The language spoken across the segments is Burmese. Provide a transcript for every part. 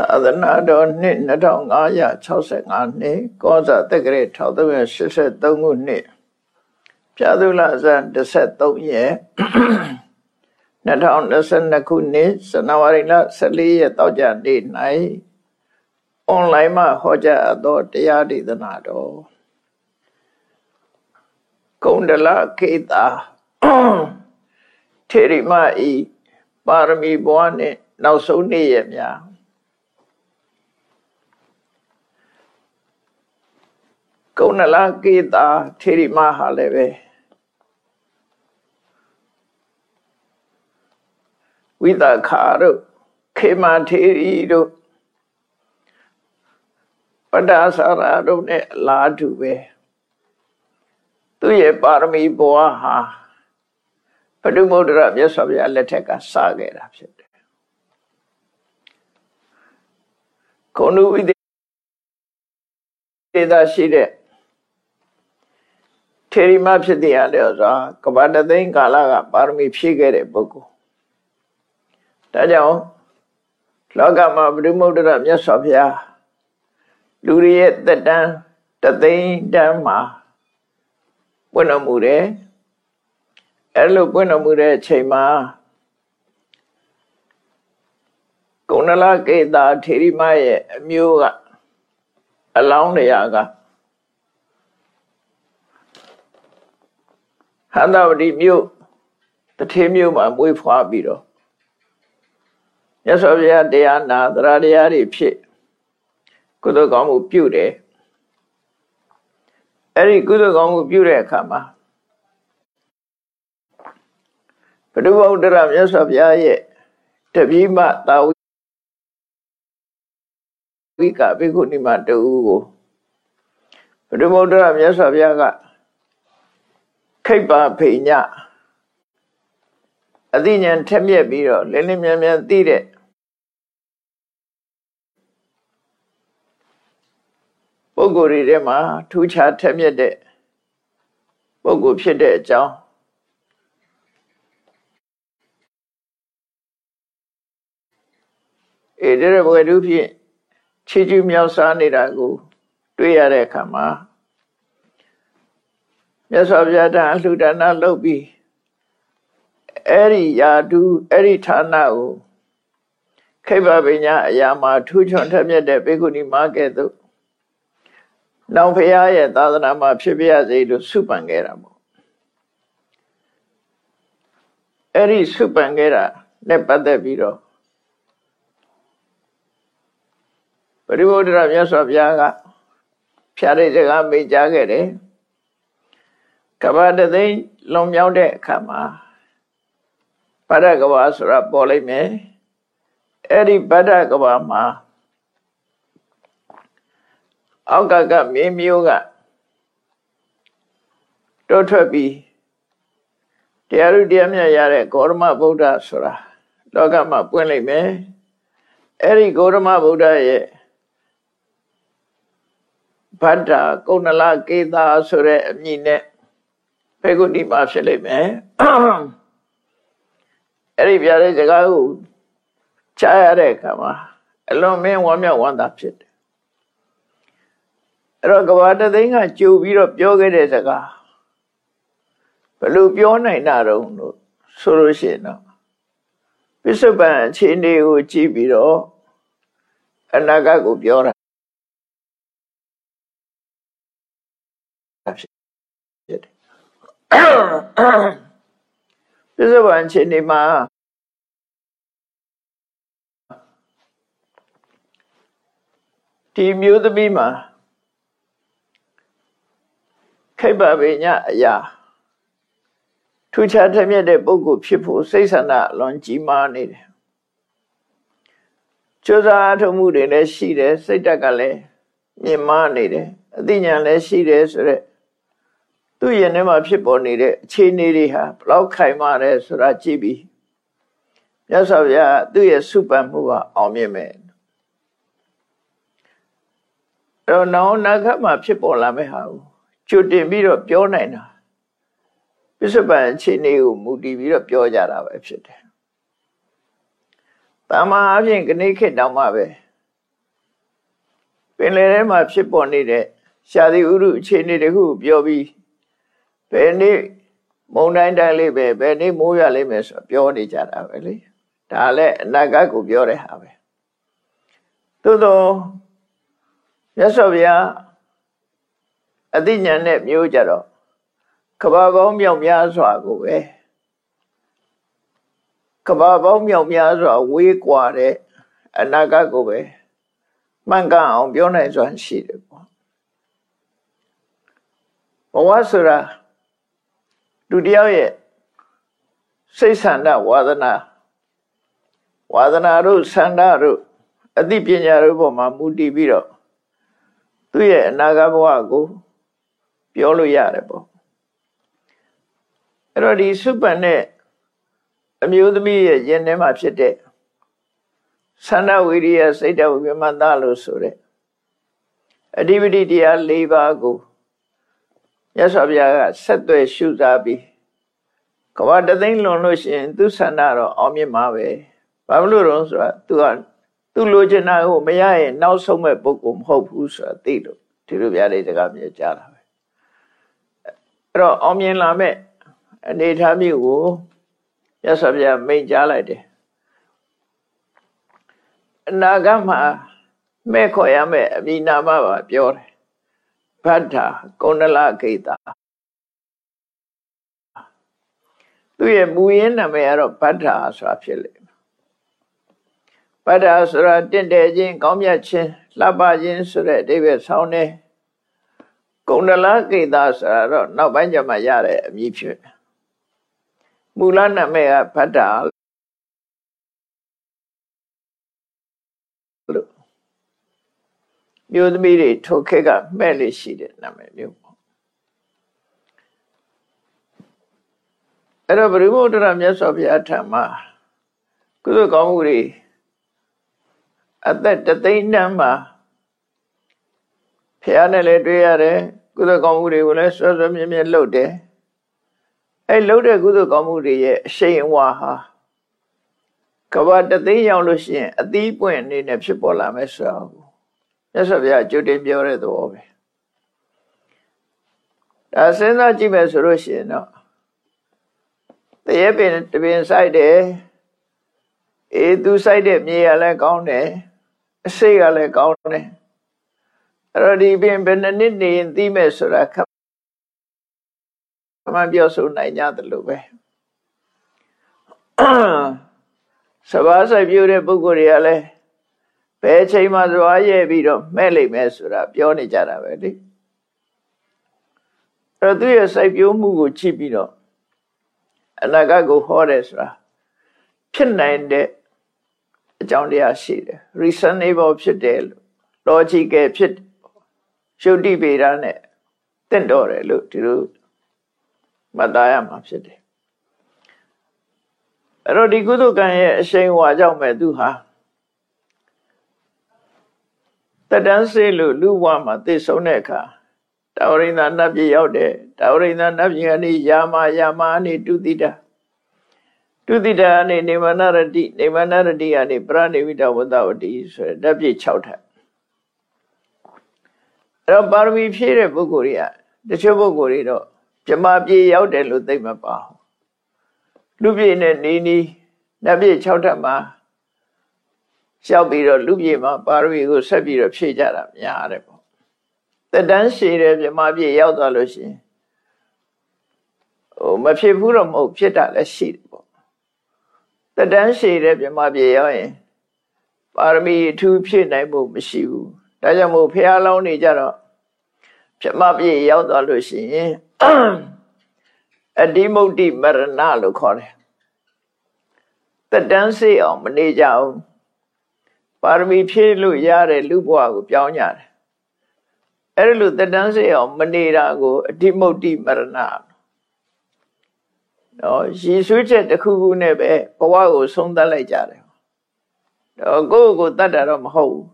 သာသနာတော်နှစ်2565နှစ်ကောဇာတက္ကရာ1383ခုနှစ်ပြာသူလဇန်13ရက်2022ခုနှစ်ဇန်နဝါရီလ14ရက်တောက်ကြနေ့၌အွန်လိုင်းမှာဟောကြားအပ်သောတရားဒေသနာတော်ကုန္ဒလကေတာထေရိမဤပါရမီဘဝနှင့်နောက်ဆုံးနေ့ရက်များ ကုဏလကေတာထေရိမဟာလည်းပဲဝိသခာတို့ခေမထေရီတို့ပဒ္ဒါစာရတို့ ਨੇ အလားတူပဲသူရဲ့ပါရမီဘဝဟာပတုမုဒ္ဒရမြတ်စွာဘုရားလက်ထက်ကစခဲ့တာဖြစ်တယ်။ခုံလူဝိသေသာရှိတဲ့ ထေရီမဖြစ်တဲ့ရတဲ့ဆိုတာကပ္ပတသိန်းကာလကပါရမီဖြည့်ခဲ့တဲ့ပုဂ္ဂိုလ်ဒါကြောင့်လောကမှာဘုဒ္ဓမုဒ္ဒရမြတ်စွာဘုရားလူတွေရဲ့တက်တန်းတသိန်းတန်းမှာပွင့်တော်မူတယ်အဲ့လိုပွင့်တော်မူတဲ့အချိန်မှာကုဏလကေတာထေရီမရဲ့အမျိုးကအလောင်းတရားက ဟန္တာဝတိမြို့တထေးမြို့မှာမွေးဖွားပြီးတော့မြတ်စွာဘုရားတရားနာသရတရားတွေဖြစ်ကုသိုလ်ကောင်းမှုပြုတယ်အဲ့ဒီကုသိုလ်ကောင်းမှုပြုတဲ့အခါမှာဘုဒ္ဓဗုဒ္ဓရမြတ်စွာဘုရားရဲ့တပည့်မတာဝိကဘိက္ခုနီမတူကိုဘုဒ္ဓဗုဒ္ဓရမြတ်စွာဘုရားက ခိဗ္ဗဖိညအသိဉာဏ်ထက်မြက်ပြီးတော့လင်းလင်းမြန်မြန်သိတဲ့ပုဂ္ဂိုလ်တွေထဲမှာထူးခြားထက်မြက်တဲ့ပုဂ္ဂိုလ်ဖြစ်တဲ့အကြောင်းဧဒရဘဝတုဖြင့်ခြေကျူးမြောက်စားနေတာကို တွေ့ရတဲ့အခါမှာ မြတ်စွာဘုရားတန်အလှူဒါနလုပ်ပြီးအဲ့ဒီယာတုအဲ့ဒီဌာနကိုခိဗ္ဗပညာအရာမှာထူးချွန်ထက်မြက်တဲ့ဘေကုဏီမကဲ့သို့နောင်ဖရာရဲ့သာသနာမှာဖြစ်ပြရစေလို့ဆုပန်ခဲ့တာပေါ့အဲ့ဒီဆုပန်ခဲ့တာနဲ့ပတ်သက်ပြီးတော့ပရိဘုဒ္ဓရမြတ်စွာဘုရားကဖြာတဲ့စကားမိတ်ကြားခဲ့တယ် ကဘာတသိန်းလွန်မြောက်တဲ့အခါမှာဗဒ္ဒကဘာဆိုတာပေါ်လိုက်မယ်အဲ့ဒီဗဒ္ဒကဘာမှာအောက်ကကမင်းမျိုးကတိုးထွက်ပြီးတရားဥတရားမြတ်ရတဲ့ဂေါရမဗုဒ္ဓဆိုတာလောကမှာပွင့်လိုက်မယ်အဲ့ဒီဂေါရမဗုဒ္ဓရဲ့ဗဒ္ဒကုဏလကေသာဆိုတဲ့အမည်နဲ့ ဘေကုတိမှာဖြစ်လိမ့်မယ်အဲ့ဒီပြတဲ့စကားကိုကြားရတဲ့အခါမှာအလွန်မင်းဝမ်းမြောက်ဝမ်းသာဖြစ်တယ်အဲ့တော့ကဘာတသိန်းကကြိုပြီးတော့ပြောခဲ့တဲ့စကားဘယ်လိုပြောနိုင်တာတုံးလို့ဆိုလို့ရှိရင်တော့ပစ္စုပန်အခြေအနေကိုကြည့်ပြီးတော့အနာဂတ်ကိုပြောတာဖြစ်တယ် ပစ္စုပန်အခြေအနေမှာဒီမျိုးသမီးမှာခိဗ္ဗဗေညအရာထူးခြားထက်မြက်တဲ့ပုဂ္ဂိုလ်ဖြစ်ဖို့စိတ်ဆန္ဒအလွန်ကြီးမားနေတယ်ကြိုးစားအထုံမှုတွေလည်းရှိတယ်စိတ်တက်ကလည်းမြင့်မားနေတယ်အသိဉာဏ်လည်းရှိတယ်ဆိုတော့ သူ့ရင်ထဲမှာဖြစ်ပေါ်နေတဲ့အခြေအနေတွေဟာဘလောက်ခိုင်မာတယ်ဆိုတာကြည့်ပြီးမြတ်စွာဘုရားသူ့ရဲ့စုပန်မှုကအောင်မြင်မယ်အဲ့တော့နောင်နာခတ်မှာဖြစ်ပေါ်လာမယ့်ဟာကိုကြိုတင်ပြီးတော့ပြောနိုင်တာပစ္စုပန်အခြေအနေကိုမူတည်ပြီးတော့ပြောကြတာပဲဖြစ်တယ်။တာမန်အဖြစ်ခဏိခေတ်တောင်မှပဲပင်လယ်ထဲမှာဖြစ်ပေါ်နေတဲ့ရှားသည့်ဥရုအခြေအနေတခုပြောပြီး ဘယ်နေ့မုံတိုင်းတိုင်းလေးပဲဘယ်နေ့မိုးရလိမ့်မယ်ဆိုပြောနေကြတာပဲလေဒါလည်းအနာဂတ်ကိုပြောတဲ့ဟာပဲသို့တော့ရသော်ဗျာအသိဉာဏ်နဲ့မျိုးကြတော့ကဘာပေါင်းမြောက်များစွာကိုပဲကဘာပေါင်းမြောက်များစွာဝေးကွာတဲ့အနာဂတ်ကိုပဲမှန်ကန်အောင်ပြောနိုင်စွမ်းရှိတယ်ပေါ့ဘဝဆိုတာ လူတယောက်ရဲ့စိတ်ဆန္ဒဝါဒနာဝါဒနာတို့ဆန္ဒတို့အသိပညာတို့ပေါ်မှာမူတည်ပြီးတော့သူ့ရဲ့အနာဂတ်ဘဝကို ပြောလို့ရတယ်ပေါ့အဲ့တော့ဒီစုပန်နဲ့အမျိုးသမီးရဲ့ရင်ထဲမှာဖြစ်တဲ့သန္ဓဝိရိယစိတ်တဝိမန္တလို့ဆိုတဲ့အဓိပတိတရား၄ပါးကို ရသော်ဘုရားကဆက်သွယ်ရှုစားပြီးကဘာတသိန်းလွန်လို့ရှိရင်သူဆန္ဒတော့အောင်မြင်မှာပဲဘာလို့လို့ဆိုတော့သူကသူလိုချင်တာကိုမရရင်နောက်ဆုံးမဲ့ပုဂ္ဂိုလ်မဟုတ်ဘူးဆိုတာသိလို့ဒီလိုဗျာလေးတကားမြေကြားတာပဲအဲ့တော့အောင်မြင်လာမဲ့အနေထားမျိုးကိုရသော်ဘုရားမိန့်ကြားလိုက်တယ်အနာဂတ်မှာမဲ့ခေါ်ရမယ့်အမိနာမပါပြောတယ် ဗတ္ထာကုဏလကိတာသူရဲ့မူရင်းနာမည်ကတော့ဗတ္ထာဆိုတာဖြစ်လေဗတ္ထာဆိုတာတင့်တယ်ခြင်းကောင်းမြတ်ခြင်းလှပခြင်းဆိုတဲ့အဓိပ္ပာယ်ဆောင်းတယ်ကုဏလကိတာဆိုတာတော့နောက်ပိုင်းကျမှရတဲ့အမည်ဖြစ်မူလနာမည်ကဗတ္ထာ မျိုးသမီးတွေထိုခက်ကမဲ့လေးရှိတဲ့နာမည်မျိုးပေါ့အဲ့တော့ဗုဒ္ဓဘုရားမြတ်စွာဘုရားထံမှာကုသိုလ်ကောင်းမှုတွေအသက်တသိန်းတန်းမှာဖះနဲ့လည်းတွေ့ရတယ်ကုသိုလ်ကောင်းမှုတွေကိုလည်းဆွဆွမြဲမြဲလုပ်တယ်အဲ့လုပ်တဲ့ကုသိုလ်ကောင်းမှုတွေရဲ့အရှိန်အဝါဟာကဘာတသိန်းရောက်လို့ရှိရင်အသီးပွင့်အနေနဲ့ဖြစ်ပေါ်လာမယ်ဆိုတော့ မြတ်စွာဘုရားကြိုတင်ပြောတဲ့သဘောပဲဒါစဉ်းစားကြည့်မယ်ဆိုလို့ရှိရင်တော့တရေပင်တပင်ဆိုင်တယ်အေးသူဆိုင်တဲ့မြေကလည်းကောင်းတယ်အစိတ်ကလည်းကောင်းတယ်အဲ့တော့ဒီပင်ဘယ်နှစ်နှစ်နေရင်သိမဲ့ဆိုတာခမှပြောဆိုနိုင်ကြတယ်လို့ပဲစဘာဆိုင်ပြတဲ့ပုဂ္ဂိုလ်တွေကလည်း ဘယ်ချိန်မှစွာရဲ့ပြီးတော့မဲ့လိမ့်မယ်ဆိုတာပြောနေကြတာပဲလေအဲ့တော့သူရဲ့စိုက်ပျိုးမှုကိုကြည့်ပြီးတော့အနာဂတ်ကိုဟောတယ်ဆိုတာဖြစ်နိုင်တဲ့အကြောင်းတရားရှိတယ် reasonable ဖြစ်တယ်လို့ logical ဖြစ်ရှုတိပေတာနဲ့တင့်တော်တယ်လို့ဒီလိုမှတ်သားရမှာဖြစ်တယ်အဲ့တော့ဒီကုသကံရဲ့အရှိန်ဝါကြောင့်မဲ့သူဟာ တတန်းစေလို့လူဘဝမှာသိဆုံးတဲ့အခါတာဝရိန္ဒနတ်ပြည်ရောက်တယ်တာဝရိန္ဒနတ်ပြည်ကနေယာမယာမအနေတုတိတာတုတိတာအနေနေမနရတိနေမနရတိကနေပရဏိဝိတဝတ္တဝတိဆိုတဲ့ဓာတ်ပြည့်6ထပ်အဲ့တော့ပါရမီဖြည့်တဲ့ပုဂ္ဂိုလ်တွေကတချို့ပုဂ္ဂိုလ်တွေတော့ပြမပြေရောက်တယ်လို့သိမပါဘူးလူပြည့်နဲ့နေနီးဓာတ်ပြည့်6ထပ်မှာ လျှောက်ပြီးတော့လူပြေမှာပါရမီကိုဆက်ပြီးတော့ဖြည့်ကြတာများတယ်ပေါ့တက်တန်းရှည်တဲ့မြမပြေရောက်သွားလို့ရှိရင်ဟိုမဖြစ်ဘူးတော့မဟုတ်ဖြစ်တာလည်းရှိတယ်ပေါ့တက်တန်းရှည်တဲ့မြမပြေရောက်ရင်ပါရမီအထူးဖြည့်နိုင်ဖို့မရှိဘူးဒါကြောင့်မို့ဖះလောင်းနေကြတော့မြမပြေရောက်သွားလို့ရှိရင်အဒီမုတ်တိမရဏလို့ခေါ်တယ်တက်တန်းစေအောင်မနေကြဘူး ပါရမီဖြည့်လို့ရတဲ့လူဘဝကိုပြောင်းကြတယ်အဲ့လိုတတန်းစေအောင်မနေတာကိုအဓိမုတ်တိမရဏနော်ရည်ဆွေးချက်တစ်ခုခုနဲ့ပဲဘဝကိုဆုံးသက်လိုက်ကြတယ်တော့ကိုယ့်ကိုတတ်တာတော့မဟုတ်ဘူး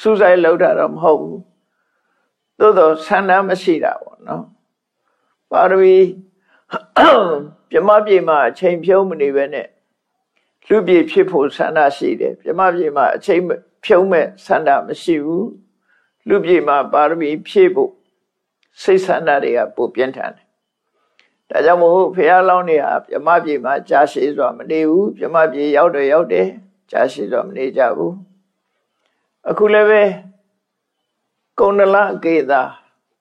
စူးစိုက်လောက်တာတော့မဟုတ်ဘူးသို့တော့ဆန္ဒမရှိတာပေါ့နော်ပါရမီပြမပြေမှာအချိန်ဖြုံးမနေပဲနဲ့ လူပြေဖြစ်ဖို့ဆန္ဒရှိတယ်ပြမပြေမှာအချိန်ဖြုံးမဲ့ဆန္ဒမရှိဘူးလူပြည်မှာပါရမီဖြည့်ဖို့စိတ်ဆန္ဒတွေကပိုပြင်းထန်တယ်ဒါကြောင့်မို့ဖះလောင်းတွေဟာပြမပြေမှာကြာရှည်စွာမနေဘူးပြမပြေရောက်တယ်ရောက်တယ်ကြာရှည်စွာမနေကြဘူးအခုလည်းပဲကုဏလကေတာ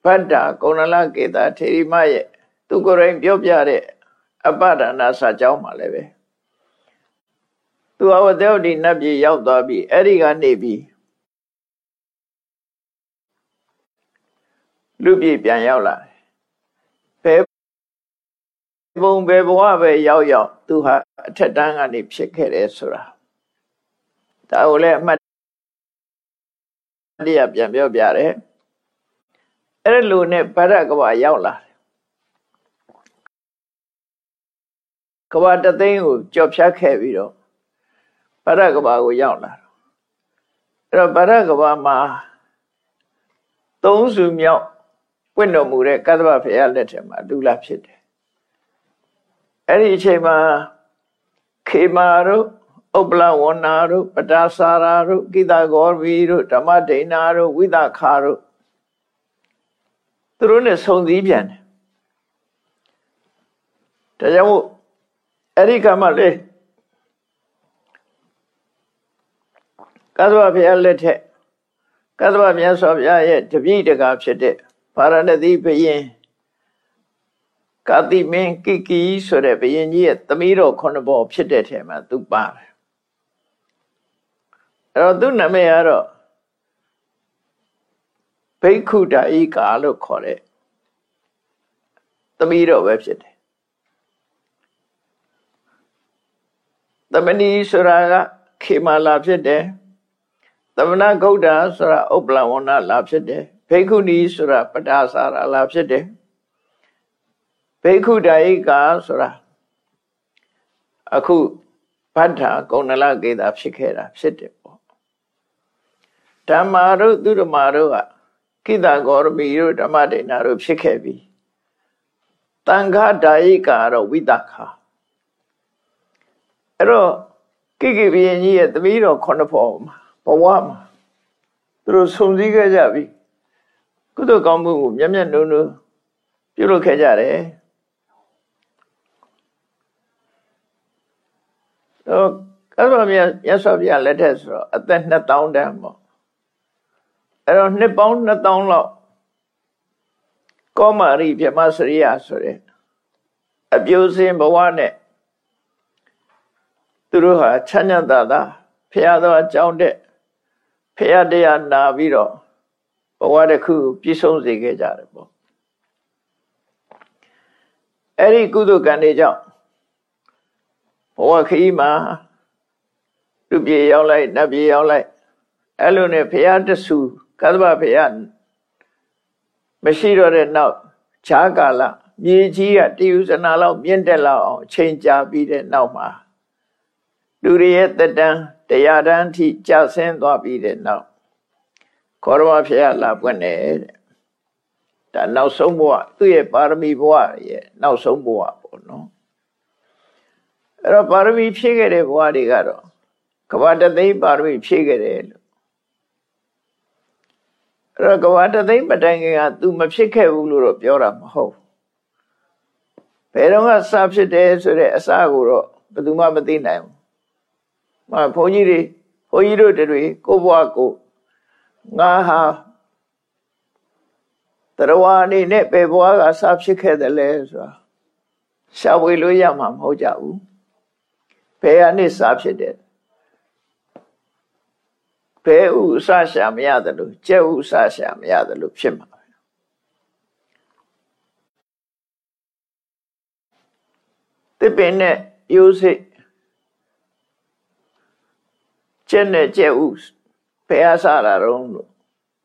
ဗတ္တာကုဏလကေတာထေရီမရဲ့သူကိုယ်တိုင်ပြောပြတဲ့အပ္ပဒါနာစာကြောင်းမှာလည်းပဲ သူအဝတ္တဝတိနတ်ပြည်ရောက်သွားပြီအဲ့ဒီကနေပြီးလူပြည်ပြန်ရောက်လာတယ်ဘယ်ဘုံဘယ်ဘဝပဲရောက်ရောက်သူဟာအထက်တန်းကနေဖြစ်ခဲ့တယ်ဆိုတာဒါကိုလည်းအမှတ်တရားပြန်ပြောပြတယ်အဲ့လိုနဲ့ဗရကဘာရောက်လာတယ်ကဘာတသိန်းကိုကြော်ဖြတ်ခဲ့ပြီးတော့ ဗရကဘာကိုရောက်လာတော့အဲ့တော့ဗရကဘာမှာသုံးစုမြောက်ပွင့်တော်မူတဲ့ကသဗ္ဗဖေရလက်ထက်မှာဒုလဖြစ်တယ်အဲ့ဒီအချိန်မှာခေမာတို့ဥပ္ပလဝဏ္ဏတို့ပတာစာရာတို့ကိတဂောဝီတို့ဓမ္မဒိဏတို့ဝိသခါတို့သူတို့နဲ့ဆုံစည်းပြန်တယ်ဒါကြောင့်မို့အဲ့ဒီကမှလေ ကသဗ္ဗဘုရားလက်ထက်ကသဗ္ဗမြတ်စွာဘုရားရဲ့တပည့်တကာဖြစ်တဲ့ဗာရဏသီဘုရင်ကာတိမင်းကိကီဆိုတဲ့ဘုရင်ကြီးရဲ့သမီးတော်ခုနှစ်ဘောဖြစ်တဲ့ထဲမှာသူပါတယ်အဲ့တော့သူ့နာမည်ကတော့ဘိက္ခုတာဤကာလို့ခေါ်တဲ့သမီးတော်ပဲဖြစ်တယ်သမဏီဆိုတာကခေမာလာဖြစ်တယ် သမဏဂௌဒဆိုတာဥပ္ပလဝဏလာဖြစ်တယ်ဘိက္ခုနီဆိုတာပတာစာရလာဖြစ်တယ်ဘိက္ခုတာဤကာဆိုတာအခုဗတ္ထာကုဏလကေတာဖြစ်ခဲ့တာဖြစ်တယ်ပေါ့ဓမ္မာတို့သူဓမ္မာတို့ကကိတဂောရမီတို့ဓမ္မဒိဏတို့ဖြစ်ခဲ့ပြီတန်ခါဓာယိကတော့ဝိတခါအဲ့တော့ကိကိဘယင်ကြီးရဲ့သမီးတော်ခုနှစ်ဖော်မှာဘ ဝမှာသူတို့ဆုံစည်းခဲ့ကြပြီကုသိုလ်ကောင်းမှုကိုမျက်မျက်နှုံနှုံပြုလုပ်ခဲ့ကြတယ်တော့ကသဗ္ဗမြတ်ရသော်ပြလက်ထက်ဆိုတော့အသက်2000တန်းပေါ့အဲ့တော့နှစ်ပေါင်း2000လောက်ကောမာရိဗြဟ္မစရိယဆိုတဲ့အပြိုစင်ဘဝနဲ့သူတို့ဟာချမ်းသာသာသာဖရာတော်အကြောင်းတဲ့ ဖရာတရားနာပြီးတော့ဘဝတစ်ခုပြည့်စုံစေခဲ့ကြတယ်ပေါ့အဲ့ဒီကုသကံတွေကြောင့်ဘဝခရီးမှာလူပြေရောက်လိုက်နတ်ပြေရောက်လိုက်အဲ့လိုနဲ့ဖရာတဆူကသဗ္ဗဖရာမရှိတော့တဲ့နောက်ခြားကာလမြေကြီးကတည်ယူစနာလောက်မြင့်တက်လောက်အောင်ချိန်ကြာပြီးတဲ့နောက်မှာလူတွေရဲ့တက်တန်း တရားတန်းထိကျဆင်းသွားပြီးတဲ့နောက်ခေါရမဖျားလာပွင့်တယ်တဲ့ဒါနောက်ဆုံးဘဝသူ့ရဲ့ပါရမီဘဝရဲ့နောက်ဆုံးဘဝပေါ့နော်အဲ့တော့ပါရမီဖြည့်ခဲ့တဲ့ဘဝတွေကတော့ကဘာတသိပါရမီဖြည့်ခဲ့တယ်လို့အဲ့တော့ကဘာတသိမတိုင်ခင်က तू မဖြစ်ခဲ့ဘူးလို့တော့ပြောတာမဟုတ်ဘယ်တော့ကစဖြစ်တယ်ဆိုတဲ့အစကိုတော့ဘယ်သူမှမသိနိုင်ဘူး။မ ဘုန်းကြီးတွေဘုန်းကြီးတို့တွေကိုဘွားကိုငါဟာတရဝအနေနဲ့ဘယ်ဘွားကစဖြစ်ခဲ့တယ်လဲဆိုတာရှာဝေလို့ရမှာမဟုတ်ကြဘူး။ဘယ်ကနေစဖြစ်တယ်ဘယ်ဥစရှာမရတယ်လို့ကျက်ဥစရှာမရတယ်လို့ဖြစ်မှာတစ်ပင်နဲ့ရိုးစိတ် ကျက်နဲ့ကျက်ဥဘယ်အစားလာတော့လို့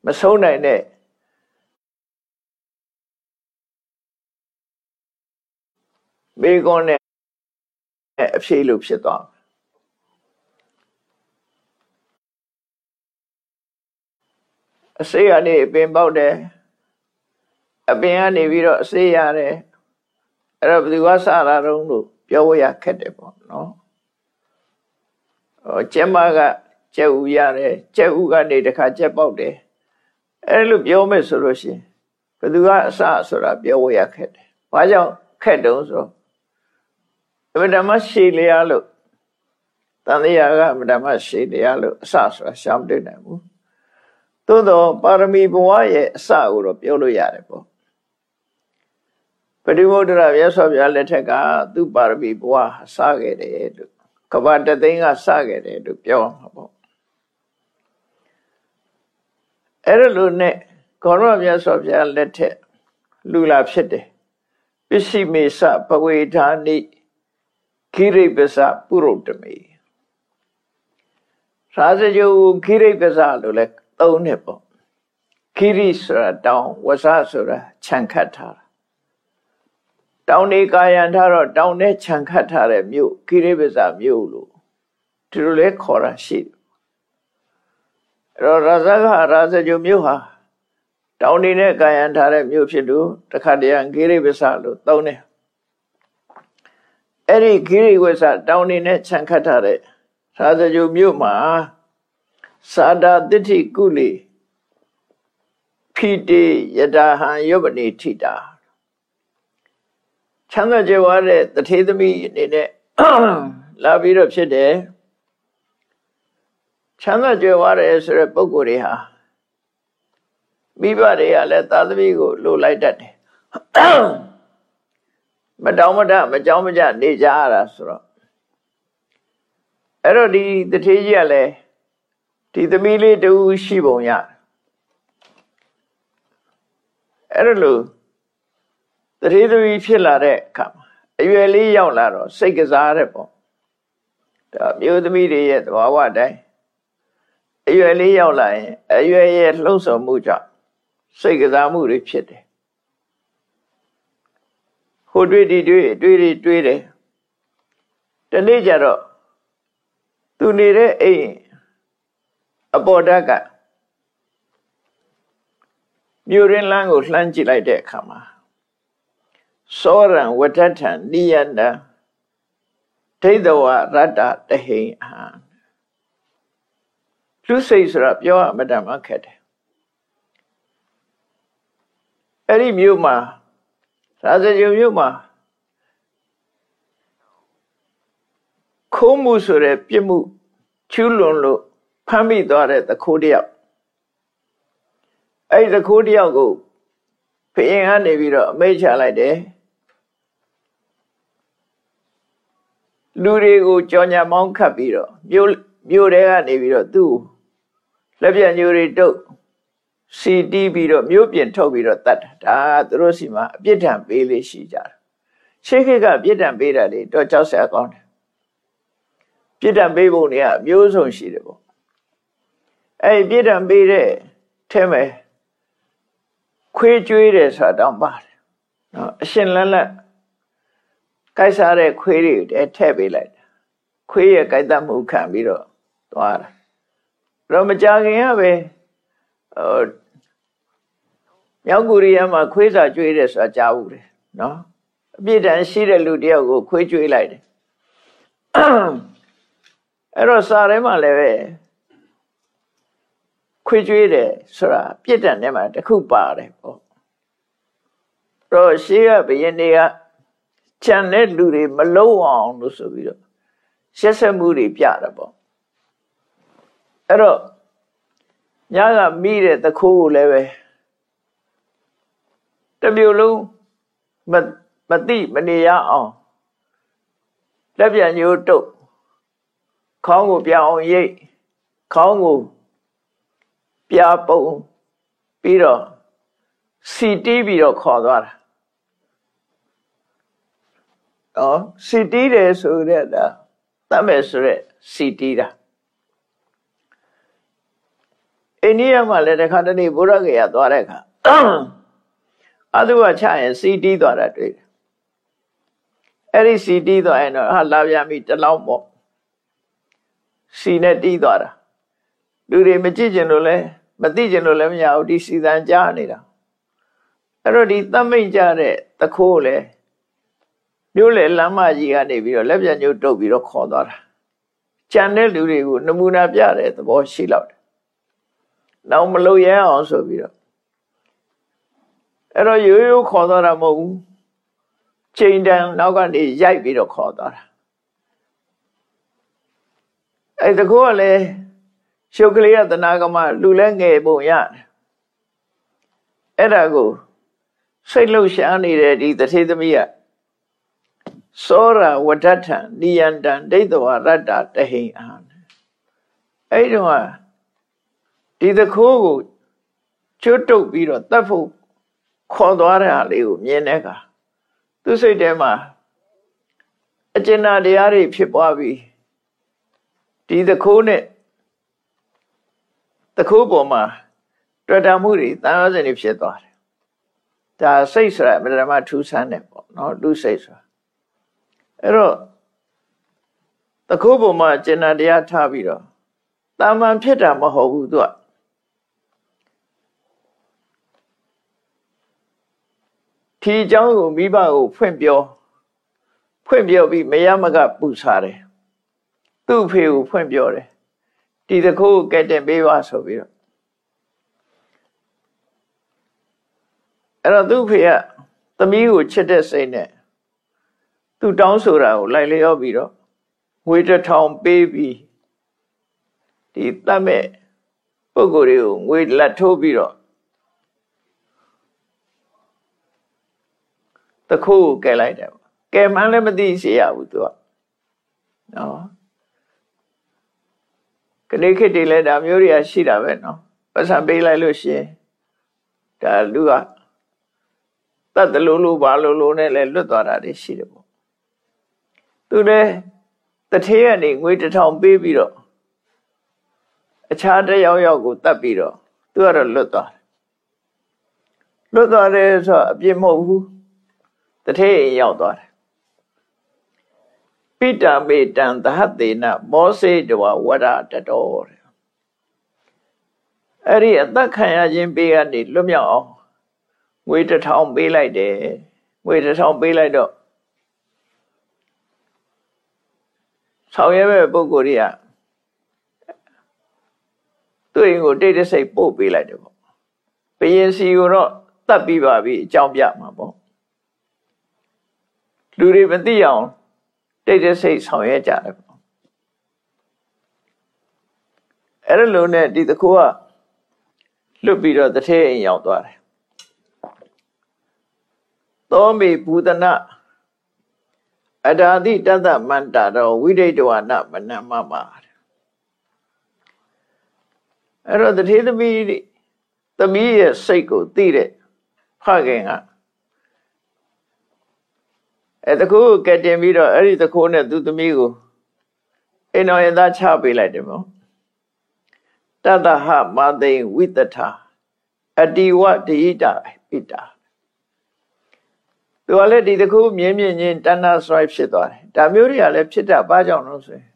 မဆုံးနိုင်တဲ့မိကွန်းနဲ့အဖြေလို့ဖြစ်သွားအစေးကနေအပင်ပေါက်တယ်အပင်ကနေပြီးတော့အစေးရတယ်အဲ့တော့ဘယ်သူကစတာတုံးလို့ပြောရခက်တယ်ပေါ့နော်ဟော ကျက်မကကျက်ဥရတယ်ကျက်ဥကနေတခါကျက်ပေါက်တယ်အဲလိုပြောမယ်ဆိုလို့ရှိရင်ဘယ်သူကအစဆိုတာပြောဝရခက်တယ်။ဘာကြောင့်ခက်တုံးဆိုတော့အမှန်တမ်းရှည်လျားလို့တန်တရားကအမှန်တမ်းရှည်လျားလို့အစဆိုတာရှောင်တွေ့နိုင်ဘူး။သို့တော့ပါရမီဘဝရဲ့အစကိုတော့ပြောလို့ရတယ်ပေါ့ပฏิမုဒ္ဒရာမြတ်စွာဘုရားလက်ထက်ကသူ့ပါရမီဘဝစခဲ့တယ်လို့ ကဘာတသိန်းကစခဲ့တယ်လို့ပြောမှာပေါ့အဲ့ဒါလို့နဲ့ကောရမမြတ်စွာဘုရားလက်ထက်လူလာဖြစ်တယ်ပစ္စည်းမေစပဝေဌာနိခိရိပစပုရုတ္တမေရာဇဂုခိရိပစလို့လဲသုံးတယ်ပေါ့ခိရိဆိုတာတောင်းဝဆဆိုတာခြံခတ်ထားတော င်နေကာယံထားတော့တောင်နဲ့ခြံခတ်ထားတဲ့မြို့ခိရိပဇာမြို့လို့ဒီလိုလဲခေါ်တာရှိတယ်အဲ့တော့ရာဇကရာဇဂျုမြို့ဟာတောင်နေနဲ့ကာယံထားတဲ့မြို့ဖြစ်လို့တခါတည်းခိရိပဇာလို့သုံးတယ်အဲ့ဒီခိရိဝဇာတောင်နေနဲ့ခြံခတ်ထားတဲ့ရာဇဂျုမြို့မှာသာဒတ္တိကုလိဖိတေယတာဟံယောပနိထိတာ ချမ်းသာကြွယ်ဝတဲ့တထေသမီးအနေနဲ့လာပြီးတော့ဖြစ်တယ်ချမ်းသာကြွယ်ဝတယ်ဆိုတဲ့ပုံကိုယ်တွေဟာမိဘတွေကလည်းသာသမီကိုလိုလိုက်တတ်တယ်မတောင်းမတမကြောင်းမကြနေကြရတာဆိုတော့အဲ့တော့ဒီတထေးကြီးကလည်းဒီသမီးလေးတူရှိပုံရအဲ့ဒါလို့ တတိသမီးဖြစ်လာတဲ့အခါမှာအရွယ်လေးရောက်လာတော့စိတ်ကစားတဲ့ပေါ့ဒါမျိုးသမီးတွေရဲ့သဘာဝတိုင်းအရွယ်လေးရောက်လာရင်အရွယ်ရဲ့လှုပ်ဆောင်မှုကြောင့်စိတ်ကစားမှုတွေဖြစ်တယ်ဟိုတွေ့ဒီတွေ့တွေ့တွေတွေ့တယ်တနေ့ကျတော့သူနေတဲ့အိမ်အပေါ်ဓာတ်ကမြို့ရင်းလမ်းကိုလှမ်းကြည့်လိုက်တဲ့အခါမှာ စောရံဝဋ္ဌထံနိယန္တဒိဋ္ဌဝရတ္တတဟိအဟံလူစိတ်ဆိုတာပြောရမတတ်မှခက်တယ်အဲ့ဒီမြို့မှာသာသကြုံမြို့မှာခိုးမှုဆိုတဲ့ပြစ်မှုချူးလွန်လို့ဖမ်းမိသွားတဲ့သခိုးတယောက်အဲ့ဒီသခိုးတယောက်ကိုဖရင်ကနေပြီးတော့အမိတ်ချလိုက်တယ် လူတွေကိုကြော်ညာမောင်းခတ်ပြီးတော့မြို့မြို့တဲကနေပြီးတော့သူ့လက်ပြညိုတွေတုတ်စီတီးပြီးတော့မြို့ပြင်ထုတ်ပြီးတော့တတ်တာဒါသူတို့စီမှာအပြစ်ဒဏ်ပေးလေးရှိကြတာရှေးခေတ်ကအပြစ်ဒဏ်ပေးတာလေတော့ကြောက်စရာကောင်းတယ်ပြစ်ဒဏ်ပေးပုံတွေကမျိုးစုံရှိတယ်ပေါ့အဲ့ပြစ်ဒဏ်ပေးတဲ့ထဲမှာခွေးကျွေးတယ်ဆိုတာတောင်းပါတယ်နော်အရှင်လက်လက် ကိုက်စားတဲ့ခွေးတွေထည့်ပေးလိုက်တာခွေးရဲ့ကိုက်တတ်မှုခံပြီးတော့သွားတာတော့မကြခင်ကပဲဟိုမြောက်ကိုရီးယားမှာခွေးစာကျွေးတယ်ဆိုတာကြားဘူးတယ်နော်အပြစ်ဒဏ်ရှိတဲ့လူတယောက်ကိုခွေးကျွေးလိုက်တယ်အဲ့တော့စာထဲမှာလည်းပဲခွေးကျွေးတယ်ဆိုတာပြစ်ဒဏ်ထဲမှာတခုပါတယ်ပေါ့တော့ရှေးကဘယင်းတွေက ကြံတဲ့လူတွေမလုံးအောင်လို့ဆိုပြီးတော့ရှက်ဆက်မှုတွေပြတာပေါ့အဲ့တော့ညကမိတဲ့သခိုးကိုလည်းပဲတမျိုးလုံးမမတိမနေရအောင်လက်ပြန်ညိုးတုတ်ခေါင်းကိုပြအောင်ရိတ်ခေါင်းကိုပြပုံပြီးတော့စီတီးပြီးတော့ခေါ်သွားတာ နော်စီတီးတယ်ဆိုတဲ့ဒါတတ်မယ်ဆိုတဲ့စီတီးတာအိန္ဒိယမှာလည်းတခါတနေ့ဘုရားကေရသွားတဲ့အခါအတုဝချရင်စီတီးသွားတာတွေ့တယ်အဲ့ဒီစီတီးသွားရင်တော့ဟာလာပြန်ပြီတလောက်ပေါ့စီနဲ့တီးသွားတာလူတွေမကြည့်ကျင်လို့လဲမသိကျင်လို့လည်းမရဘူးဒီစီတန်ကြားနေတာအဲ့တော့ဒီသတ်မိတ်ကြတဲ့တခိုးလဲ မြို့လေလမ်းမကြီးကနေပြီးတော့လက်ပြန်ညှို့တုပ်ပြီးတော့ခေါ်သွားတာကြံတဲ့လူတွေကိုနမူနာပြတဲ့သဘောရှိတော့တယ်နောက်မလို့ရအောင်ဆိုပြီးတော့အဲ့တော့ရိုးရိုးခေါ်သွားတာမဟုတ်ဘူးချိန်တန်နောက်ကနေရိုက်ပြီးတော့ခေါ်သွားတာအဲ့တကောကလည်းရှုပ်ကလေးကတနာကမလူလဲငယ်ပုံရတယ်အဲ့ဒါကိုစိတ်လှုပ်ရှားနေတဲ့ဒီတထေသမီးက စောရဝဒဋ္ဌံနိယန္တံဒိဋ္ဌဝရတ္တတဟိံအာအဲ့တော့ဒီသခိုးကိုကျွတ်တုပ်ပြီးတော့တတ်ဖို့ခေါ်သွားတဲ့ဟာလေးကိုမြင်တဲ့အခါသူစိတ်ထဲမှာအကျဉ်းတရားတွေဖြစ်ပွားပြီးဒီသခိုးနဲ့သခိုးပေါ်မှာတွေ့တာမှုတွေတန်ရောစင်တွေဖြစ်သွားတယ်ဒါစိတ်ဆိုတာမရမထူးဆန်းတယ်ပေါ့နော်လူစိတ်ဆိုတာ အဲ့တော့သခိုးပေါ်မှာကျင်နာတရားထားပြီးတော့တာမန်ဖြစ်တာမဟုတ်ဘူးသူကထီအကြောင်းကိုမိဘကိုဖွင့်ပြောဖွင့်ပြောပြီးမရမကပူစားတယ်သူ့ဖေကိုဖွင့်ပြောတယ်ဒီတခိုးကိုကဲတင်ပေးပါဆိုပြီးတော့အဲ့တော့သူ့ဖေကသမီးကိုချစ်တဲ့စိတ်နဲ့ သူတောင်းဆိုတာကိုလိုက်လျောပြီးတော့ငွေတစ်ထောင်ပေးပြီးဒီတတ်မဲ့ပုံကိုယ်တွေကိုငွေလက်ထိုးပြီးတော့တခိုးကိုကဲလိုက်တယ်ကဲမှန်းလည်းမသိစေရဘူးသူကနော်ကလေးခေတ်တွေလည်းဒါမျိုးတွေကရှိတာပဲနော်ပတ်စံပေးလိုက်လို့ရှိရင်ဒါလူကတတ်တလို့လို့ဘာလို့လို့နဲ့လည်းလွတ်သွားတာတွေရှိတယ်ပေါ့ သူလည်းတထေးကနေငွေတစ်ထောင်ပေးပြီးတော့အခြားတစ်ယောက်ယောက်ကိုတတ်ပြီးတော့သူကတော့လွတ်သွားတယ်လွတ်သွားတယ်ဆိုတော့အပြစ်မဟုတ်ဘူးတထေးရောက်သွားတယ်ပိတာမေတံသဟတေနမောစေတဝဝရတတော်တဲ့အဲ့ဒီအသက်ခံရခြင်းပေးကနေလွတ်မြောက်အောင်ငွေတစ်ထောင်ပေးလိုက်တယ်ငွေတစ်ထောင်ပေးလိုက်တော့ ဆောင်ရွက်မဲ့ပုဂ္ဂိုလ်တွေကသူ့အိမ်ကိုတိတ်တဆိတ်ပို့ပေးလိုက်တယ်ပေါ့ဘယင်စီကိုတော့တတ်ပြီးပါပြီအကြောင်းပြမှာပေါ့လူတွေမသိအောင်တိတ်တဆိတ်ဆောင်ရွက်ကြတယ်ပေါ့အဲ့လိုနဲ့ဒီတကူကလွတ်ပြီးတော့တထဲအိမ်ရောက်သွားတယ်သောမေဘူဒနာ အတာတိတတ္တမန္တာတော်ဝိဒိတဝနာမနမမအဲ့တော့တထေသမီးသမီးရဲ့စိတ်ကိုသိတဲ့ဖခင်ကအဲ့တခုကဲတင်ပြီးတော့အဲ့ဒီတခုနဲ့သူသမီးကိုအိမ်တော်ရသားချပေးလိုက်တယ်ပေါ့တတဟမသိဝိတထအတိဝဒိတာပိတာ သူကလည်းဒီတခုမြင်းမြင့်ချင်းတဏ္ဍဆွိုင်းဖြစ်သွားတယ်ဒါမျိုးတွေကလည်းဖြစ်တာဘာကြောင့်လို့ဆိုရင်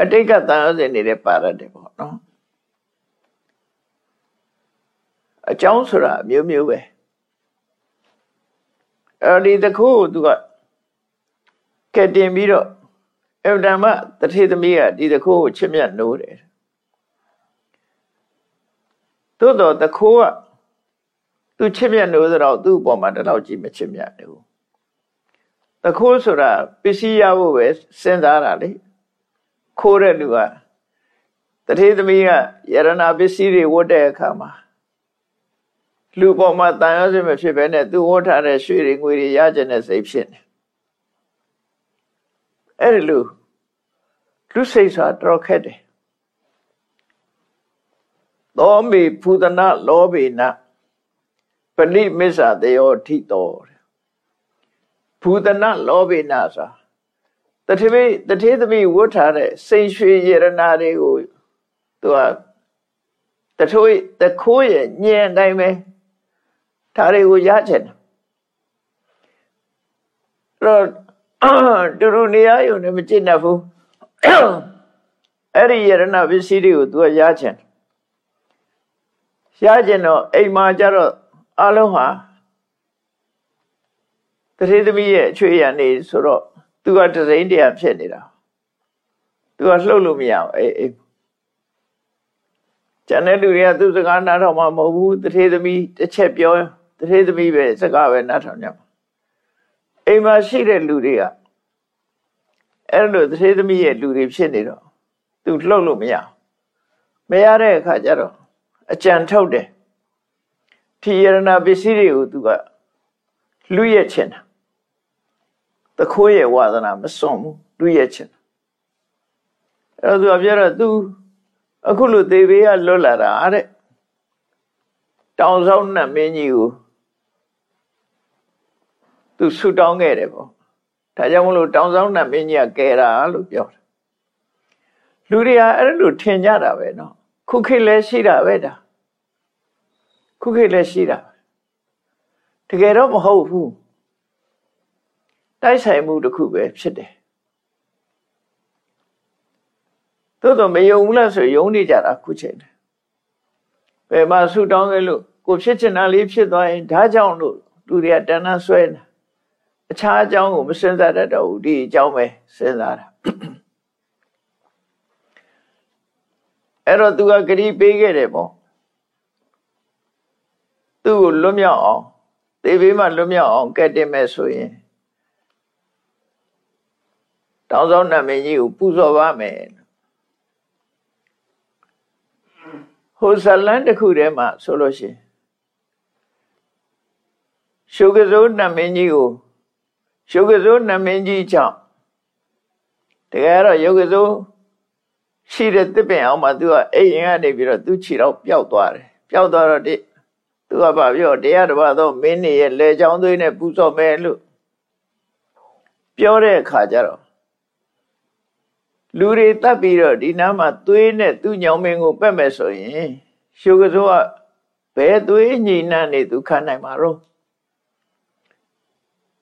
အတိတ်ကတန်ရုံးစင်နေတဲ့ပါရတယ်ပေါ့နော်အကြောင်းဆိုတာမျိုးမျိုးပဲအဲဒီတခုကိုသူကကဲတင်ပြီးတော့အဗ္ဗဓမ္မတထေသမီးကဒီတခုကိုချစ်မြတ်နိုးတယ်သို့တော့တခိုးက သူချစ်မြတ်နိုးသတော့သူ့အပေါ်မှာတတော့ကြည့်မချစ်မြတ်ဘူးတခိုးဆိုတာပစ္စည်းရဖို့ပဲစဉ်းစားတာလေခိုးတဲ့လူကတထေသမီးကယရနာပစ္စည်းတွေဝတ်တဲ့အခါမှာလူပေါ်မှာတန်ရစမဖြစ်ပဲနဲ့သူဝတ်ထားတဲ့ရွှေတွေငွေတွေရကျင်တဲ့စိတ်ဖြစ်နေအဲ့ဒီလူလူစိတ်ဆိုတာတော်ခက်တယ်သောမေဖူဒနာလောဘေန ပဏိမစ္ဆတေယောထိတော်ဖူဒနာလောဘေနဆိုတထေမိတထေသမီးဝတ်ထားတဲ့စိန်ရွှေရတနာတွေကိုသူကတထိုးတခိုးရဲ့ညင်တိုင်းပဲဒါတွေကိုရချင်တယ်အဲ့တော့တူတူနေရရုံနဲ့မကျင့်တတ်ဘူးအဲ့ဒီယရဏပစ္စည်းတွေကို तू ရချင်ရချင်တော့အိမ်မှာကျတော့ အလုံးဟာတထေသမီးရဲ့အချွေရနေဆိုတော့ तू ကတစိမ့်တရားဖြစ်နေတာ तू ကလှုပ်လို့မရဘူးအေးအေးကျန်တဲ့လူတွေကသူစကားနားထောင်မှာမဟုတ်ဘူးတထေသမီးတစ်ချက်ပြောတထေသမီးပဲစကားပဲနားထောင်ကြမှာအိမ်မှာရှိတဲ့လူတွေကအဲ့လိုတထေသမီးရဲ့လူတွေဖြစ်နေတော့သူလှုပ်လို့မရမရတဲ့အခါကျတော့အကြံထုတ်တယ် ထီရဏပစ္စည်းတွေကိုသူကလူရဲ့ချင်တာတခိုးရဲ့ဝါသနာမစွန့်ဘူးလူရဲ့ချင်တာအဲ့တော့သူကပြောတော့ तू အခုလိုသေဘေးကလွတ်လာတာတဲ့တောင်ဆောင်နှံမင်းကြီးကိုသူဆူတောင်းခဲ့တယ်ပေါ့ဒါကြောင့်မလို့တောင်ဆောင်နှံမင်းကြီးကကယ်တာလို့ပြောတယ်လူတွေကအဲ့လိုထင်ကြတာပဲเนาะခုခေတ်လည်းရှိတာပဲဒါ ခုခေတ်လည်းရှိတာတကယ်တော့မဟုတ်ဘူးတိုက်ဆိုင်မှုတစ်ခုပဲဖြစ်တယ်သို့တော့မယုံဘူးလားဆိုယုံနေကြတာခုချိန်တယ်ဘယ်မှာဆူတောင်းခဲ့လို့ကိုဖြစ်ချင်တာလေးဖြစ်သွားရင်ဒါကြောင့်လို့လူတွေကတဏှာဆွဲနေအခြားအကြောင်းကိုမစဉ်းစားတတ်တော့ဘူးဒီအကြောင်းပဲစဉ်းစားတာအဲ့တော့သူကဂရီပေးခဲ့တယ်ပေါ့ သူ့ကိုလွတ်မြောက်အောင်သေဘေးမှာလွတ်မြောက်အောင်ကဲ့တင်မဲ့ဆိုရင်တောင်းဆောင်နာမည်ကြီးကိုပူဇော်ပါမယ်ဟိုဇလန်တစ်ခုထဲမှာဆိုလို့ရှိရင်ရှုကစိုးနာမည်ကြီးကိုရှုကစိုးနာမည်ကြီးကြောင့်တကယ်တော့ယုတ်ကစိုးရှိတဲ့တစ်ပင်အောင်မှသူကအိမ်ရင်ကနေပြီးတော့သူ့ခြေတော့ပျောက်သွားတယ်ပျောက်သွားတော့ သူကဘာပြောတရားတစ်ပါးတော့မင်းနေရဲ့လေချောင်းသွေးနဲ့ပူဇော်မယ်လို့ပြောတဲ့အခါကျတော့လူတွေတတ်ပြီးတော့ဒီနားမှာသွေးနဲ့သူ့ညောင်မင်းကိုပက်မယ်ဆိုရင်ရှုကစိုးကဘယ်သွေးညိနှံ့နေသူခံနိုင်မှာရော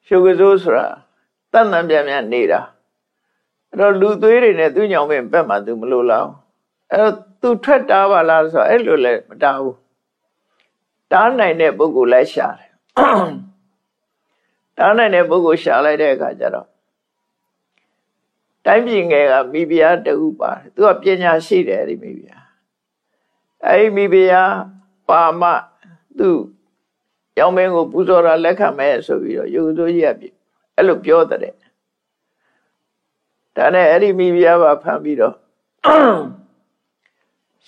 ရှုကစိုးဆိုတာတန်တန်ပြန်ပြန်နေတာအဲ့တော့လူသွေးတွေနဲ့သူ့ညောင်မင်းပက်မှသူမလို့လောက်အဲ့တော့သူထွက်တာပါလားဆိုတော့အဲ့လိုလည်းမတားဘူး တားနိုင်တဲ့ပုဂ္ဂိုလ်လည်းရှာတယ်တားနိုင်တဲ့ပုဂ္ဂိုလ်ရှာလိုက်တဲ့အခါကျတော့တိုင်းပြည်ငယ်ကမိဖုရားတူပါတယ်သူကပညာရှိတယ်ဒီမိဖုရားအဲဒီမိဖုရားပါမသူရောင်မင်းကိုပူဇော်တာလက်ခံမဲ့ဆိုပြီးတော့ယုတ်စိုးကြီးကအဲ့လိုပြောတဲ့ဒါနဲ့အဲ့ဒီမိဖုရားပါဖမ်းပြီးတော့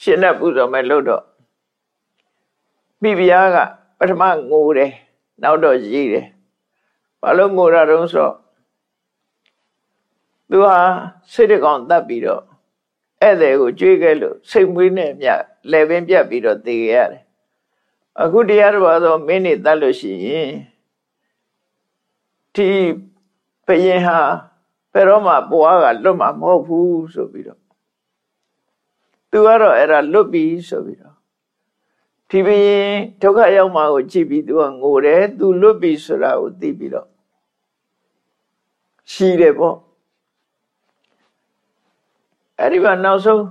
ရှင်နဲ့ပူဇော်မဲ့လို့တော့ မိဖုရားကပထမငိုတယ်နောက်တော့ရည်တယ်ဘာလို့ငိုတာတုံးဆိုတော့သူဟာစိတ်တကောင်တတ်ပြီးတော့ဧည့်သည်ကိုကြွေးခဲ့လို့စိတ်မွေးနဲ့မြလဲပင်ပြတ်ပြီးတော့သေခဲ့ရတယ်အခုတရားတော်ဆိုမင်းနေတတ်လို့ရှိရင်ဒီဘယင်ဟာဘယ်တော့မှဘွားကလွတ်မှာမဟုတ်ဘူးဆိုပြီးတော့သူကတော့အဲ့ဒါလွတ်ပြီဆိုပြီးတော့ ဒီဘယင်ဒုက္ခရောက်မှာကိုကြည့်ပြီးသူကငိုတယ်သူလွတ်ပြီဆိုတာကိုသိပြီးတော့ရှိတယ်ပေါ့အဲ့ဒီမှာနောက်ဆုံး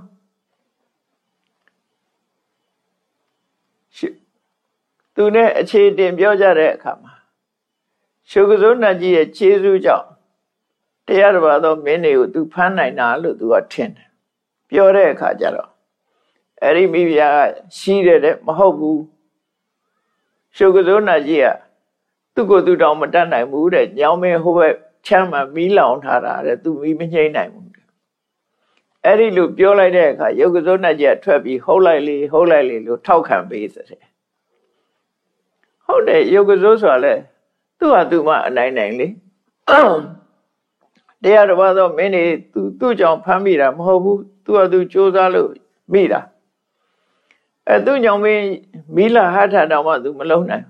သူနဲ့အခြေတင်ပြောကြတဲ့အခါမှာရှုကစုနတ်ကြီးရဲ့ခြေစူးကြောင့်တရားတော်ဘာသောမင်းတွေကိုသူဖမ်းနိုင်တာလို့သူကထင်တယ်ပြောတဲ့အခါကျတော့ အဲ့ဒီမိဖုရားကရှိတယ်တဲ့မဟုတ်ဘူးရှုကစုနတ်ကြီးကသူ့ကိုသူတောင်မတတ်နိုင်ဘူးတဲ့ညောင်းမင်းဟိုဘက်ချမ်းမှာမီးလောင်ထားတာတဲ့သူမီးမငိမ့်နိုင်ဘူးအဲ့ဒီလိုပြောလိုက်တဲ့အခါယုတ်ကစုနဲ့ကျထွက်ပြီးဟုတ်လိုက်လေဟုတ်လိုက်လေလို့ထောက်ခံပေးစတဲ့ဟုတ်တယ်ယုတ်ကစုဆိုတာလေသူ့ဟာသူ့မှအနိုင်နိုင်လေတရားတော်ဘာသောမင်းနေသူသူ့ကြောင့်ဖမ်းမိတာမဟုတ်ဘူးသူ့ဟာသူစူးစမ်းလို့မိတာ အဲသူ့ကြောင့်မင်းမိလာဟထတောင်မှသူမလုံးနိုင်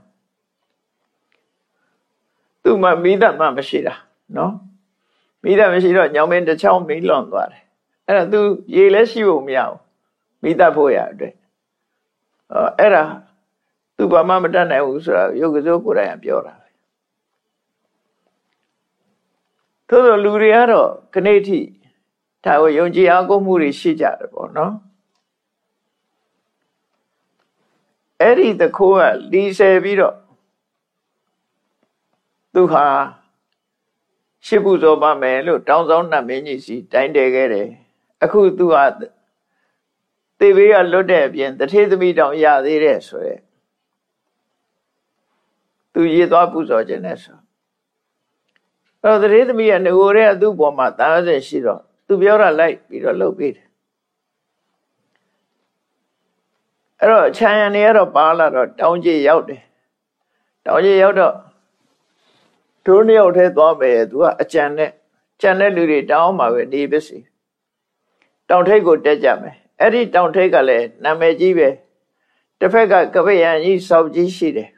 သူ့မှာမိသက်မှမရှိတာနော်မိသက်မရှိတော့ညောင်မင်းတစ်ချောင်းမိလွန်သွားတယ်အဲ့ဒါ तू ရေလည်းရှိဖို့မရဘူးမိတတ်ဖို့ရအတွက်အဲ့ဒါ तू ဘာမှမတတ်နိုင်ဘူးဆိုတာယုတ်ကစိုးကိုယ်တိုင်ကပြောတာပဲသို့သောလူတွေကတော့ခဏိထိဒါကိုယုံကြည်အားကိုးမှုတွေရှိကြတယ်ပေါ့နော် အဲ့ဒီတခိုးကလီဆယ်ပြီးတော့သူဟာရှစ်ပူဇော်ပါမယ်လို့တောင်းဆောင်နှံမင်းကြီးစီတိုင်းတယ်ခဲ့တယ်အခုသူကသေဘေးကလွတ်တဲ့အပြင်တထေသမီးတောင်ရသေးတယ်ဆိုရဲသူရေသွားပူဇော်ခြင်းနဲ့ဆိုအဲ့တော့တထေသမီးကငိုရဲသူ့ပေါ်မှာတားဆယ်ရှိတော့သူပြောတာလိုက်ပြီးတော့လှုပ်ပေးတယ် အဲ့တော့ခြံရံနေရတော့ပါလာတော့တောင်းကြီးရောက်တယ်တောင်းကြီးရောက်တော့တို့နှစ်ယောက်ထဲသွားမယ်သူကအကြံနဲ့ကြံတဲ့လူတွေတောင်းမှာပဲနေပစီတောင်ထိပ်ကိုတက်ကြမယ်အဲ့ဒီတောင်ထိပ်ကလည်းနာမည်ကြီးပဲတစ်ဖက်ကကပယံကြီးစောက်ကြီးရှိတယ်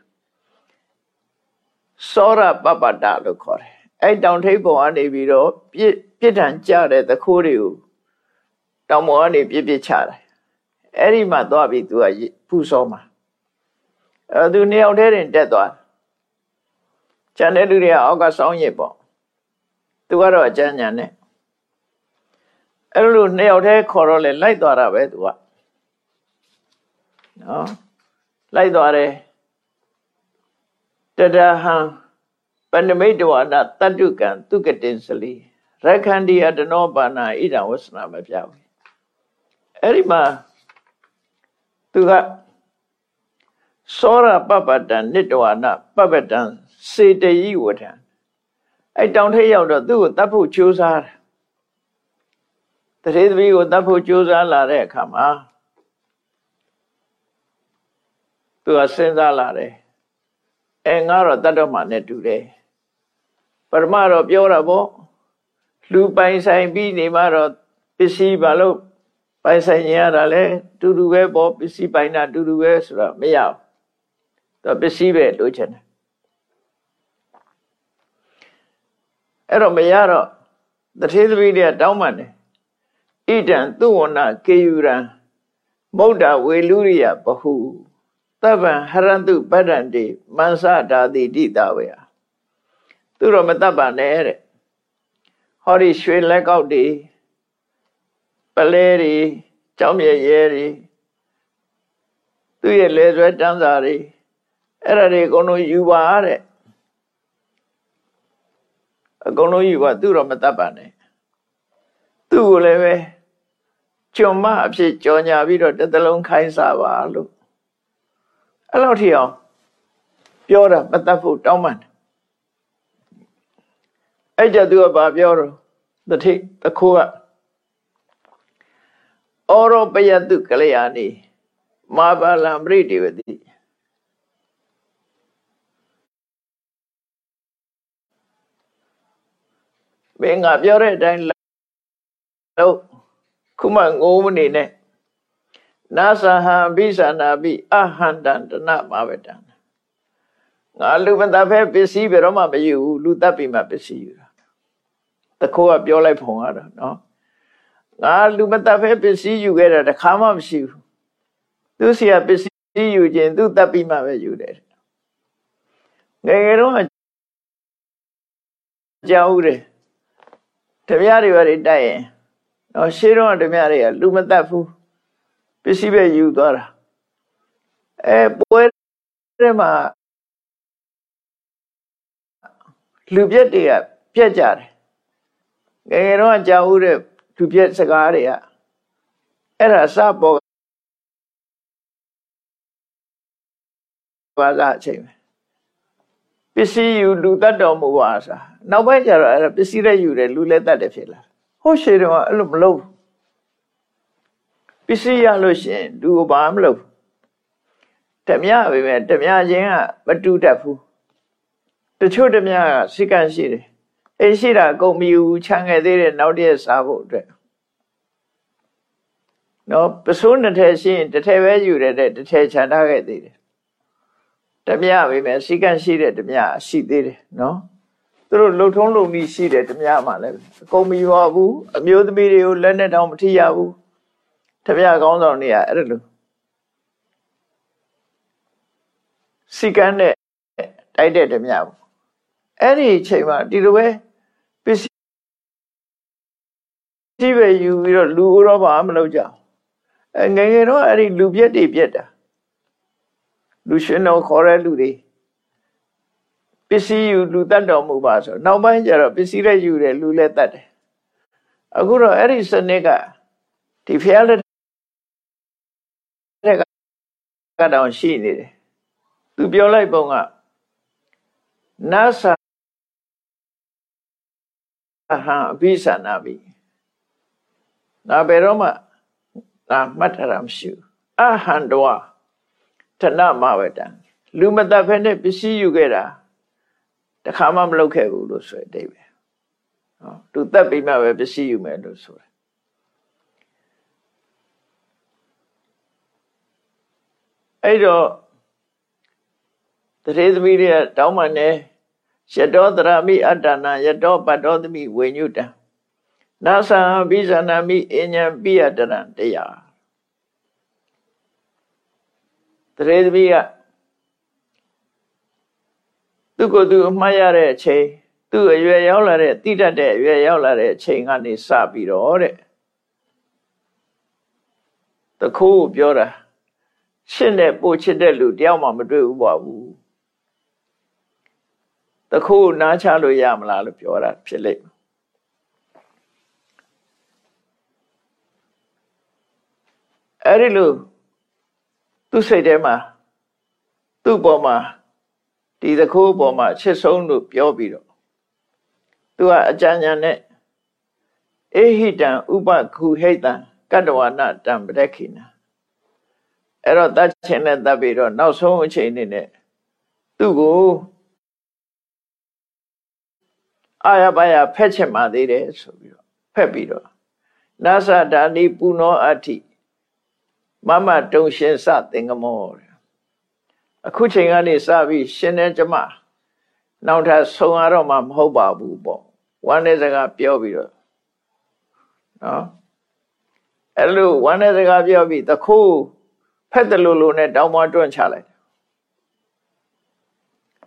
စောရပပတလို့ခေါ်တယ်အဲ့တောင်ထိပ်ပေါ်ကနေပြီးတော့ပြစ်ပြစ်ဒဏ်ကြတဲ့သခိုးတွေကိုတောင်ပေါ်ကနေပြစ်ပြစ်ချတယ် အဲ့ဒီမှာသွားပြီးသူကဖူးစောမှာအဲသူနှစ်ယောက်တည်းတင်တက်သွားကျန်တဲ့လူတွေကအောက်ကစောင်းရစ်ပေါ့သူကတော့အကျဉ်းညာနဲ့အဲ့လိုနှစ်ယောက်တည်းခေါ်တော့လေလိုက်သွားတာပဲသူကနော်လိုက်သွားတယ်တတဟံပဏမိတဝနာတတ္တုကံသူကတင်စလီရခန္ဒီယတနောပါဏဣဒံဝဆနာမပြဘူးအဲ့ဒီမှာ သူကသောရပပတံနိတဝနာပပတံစေတယိဝထံအဲ့တောင်ထိပ်ရောက်တော့သူ့ကိုတတ်ဖို့ကြိုးစားတယ်တရေသမီးကိုတတ်ဖို့ကြိုးစားလာတဲ့အခါမှာသူကစဉ်းစားလာတယ်အဲငါတော့တတ်တော့မှနဲ့တူတယ်ပရမတော့ပြောတာပေါ့လူပိုင်ဆိုင်ပြီးနေမှတော့ပစ္စည်းဘာလို့ ပိုင်ဆိုင်ရတာလဲတူတူပဲပေါ့ပစ္စည်းပိုင်တာတူတူပဲဆိုတော့မရဘူးသူပစ္စည်းပဲလိုချင်တယ်အဲ့တော့မရတော့တထေသမီးတွေကတောင်းပန်တယ်ဣဒံသူဝနာကေယူရံမௌဒ္ဒဝေလူရိယဘဟုသဗ္ဗံဟရန္တုပတ္တံတိမန္ဆဓာတိတိတဝေယသူတော့မတတ်ပါနဲ့တဲ့ဟောဒီရွှေလက်ကောက်တွေ ပလဲတွေကြောင်းမြဲရဲတွေသူ့ရဲ့လေဆွဲတန်းစာတွေအဲ့ဒါတွေအကုန်လုံးယူပါတဲ့အကုန်လုံးယူပါသူတော့မတတ်ပါနဲ့သူ့ကိုလည်းပဲကြုံမအဖြစ်ကြော်ညာပြီးတော့တစ်သလုံးခိုင်းစားပါလို့အဲ့လောက်ထိအောင်ပြောတာမတတ်ဖို့တောင်းပန်တယ်အဲ့ကြသူကဘာပြောတော့တထိတခိုးက ဩရောပယတုကလျာဏီမာပါလံပရိတိဝတိမင်းငါပြောတဲ့အတိုင်းလို့ခုမှငိုးမနေနဲ့နာသဟံဘိသနာပိအဟန္တန္တနာမဝတံငါလူမသားဖဲပစ္စည်းဘယ်တော့မှမယူဘူးလူတပ်ပြီးမှပစ္စည်းယူတာတခိုးကပြောလိုက်ဖုံရတာနော် ငါလူမတပ်ဖဲပစ္စည်းယူခဲ့တာတခါမှမရှိဘူးသူစီကပစ္စည်းယူခြင်းသူတပ်ပြီးမှပဲယူတယ်ငယ်ငယ်တော့ကြောက်ဦးတယ်ဓမြတွေဘာတွေတိုက်ရင်တော့ရှေးတော့ဓမြတွေကလူမတတ်ဘူးပစ္စည်းပဲယူသွားတာအဲပွဲထဲမှာလူပြက်တွေကပြက်ကြတယ်ငယ်ငယ်တော့ကြာဦးတဲ့ လူပြက်စကားတွေကအဲ့ဒါစပေါ်ဘာသာအချိန်ပဲပစ္စည်းယူလူတတ်တော်မူပါစားနောက်ပိုင်းကျတော့အဲ့ဒါပစ္စည်းလည်းယူတယ်လူလည်းတတ်တယ်ဖြစ်လာဟိုရှေ့တော့အဲ့လိုမလုပ်ပစ္စည်းရလို့ရှိရင်လူဘာမလုပ်ဓမြပဲပဲဓမြချင်းကမတူတတ်ဘူးတချို့ဓမြကစိကံရှိတယ် အိရှိတာအကုန်မယူချမ်းငယ်သေးတယ်နောက်တည့်စားဖို့အတွက်နော်ပစိုးနှစ်ထည်ရှိရင်တစ်ထည်ပဲယူတယ်တဲ့တစ်ထည်ချန်ထားခဲ့သေးတယ်ဓမြပဲပဲစိကံရှိတဲ့ဓမြရှိသေးတယ်နော်သူတို့လှုပ်ထုံးလုံပြီးရှိတယ်ဓမြမှလည်းအကုန်မယူဘူးအမျိုးသမီးတွေကိုလက်နဲ့တောင်မထိရဘူးဓမြကောင်းဆောင်တွေကအဲ့လိုစိကံနဲ့တိုက်တဲ့ဓမြပေါ့ အဲ့ဒီအချိန်မှာဒီလိုပဲပစ္စည်းပဲယူပြီးတော့လူရောဘာမလုပ်ကြအဲငယ်ငယ်တော့အဲ့ဒီလူပြက်တွေပြက်တာလူရှင်တော်ခေါ်တဲ့လူတွေပစ္စည်းယူလူတတ်တော်မူပါဆိုနောက်ပိုင်းကျတော့ပစ္စည်းလည်းယူတယ်လူလည်းတတ်တယ်အခုတော့အဲ့ဒီစနစ်ကဒီဖျားလက်တောင်ရှိနေတယ်သူပြောလိုက်ပုံကနာ သဟံအဘိသနာပြီဒါဘယ်တော့မှဒါမှတ်ထားတာမရှိဘူးအဟံတောတဏမဝတံလူမတတ်ဖက်နဲ့ပစ္စည်းယူခဲ့တာတခါမှမလုပ်ခဲ့ဘူးလို့ဆိုတဲ့အဓိပ္ပာယ်ဟောသူတက်ပြီးမှပဲပစ္စည်းယူမယ်လို့ဆိုတယ်အဲ့တော့တရေသမီးတွေကတောင်းမှန်တယ် ယတောတရမိအတ္တနာယတောပတ္တောသမိဝိညုတံနာသံဘိဇာနာမိအញ្ញံပိယတရံတရားတရေသမီးကသူကိုယ်သူအမှားရတဲ့အချိန်သူ့အရွယ်ရောက်လာတဲ့တိတတ်တဲ့အရွယ်ရောက်လာတဲ့အချိန်ကနေစပြီးတော့တဲ့တခိုးပြောတာရှင်းတဲ့ပို့ချစ်တဲ့လူတယောက်မှမတွေ့ဘူးပါဘူး တခိုးနားချလို့ရမလားလို့ပြောတာဖြစ်လိမ့်မယ်အဲ့ဒီလိုသူ့စိတ်ထဲမှာသူ့ပေါ်မှာဒီတခိုးပေါ်မှာချစ်ဆုံးလို့ပြောပြီးတော့သူကအကြံဉာဏ်နဲ့အေဟိတံဥပခုဟိတံကတ္တဝနာတံပရခိနာအဲ့တော့တတ်ချင်နဲ့တတ်ပြီးတော့နောက်ဆုံးအချိန်နေနဲ့သူ့ကို အာရပါယဖက်ချင်ပါသေးတယ်ဆိုပြီးတော့ဖက်ပြီးတော့နာသဒါနိပုနောအဋ္ဌိမမတုံရှင်စသင်္ကမောအခုချိန်ကနေစပြီးရှင်တဲ့ကျမနောက်ထပ်ဆုံရတော့မှမဟုတ်ပါဘူးပေါ့ဝမ်းတဲ့စကားပြောပြီးတော့နော်အဲ့လိုဝမ်းတဲ့စကားပြောပြီးတခိုးဖက်တလူလူနဲ့တောင်းမတွန့်ချလိုက်တယ်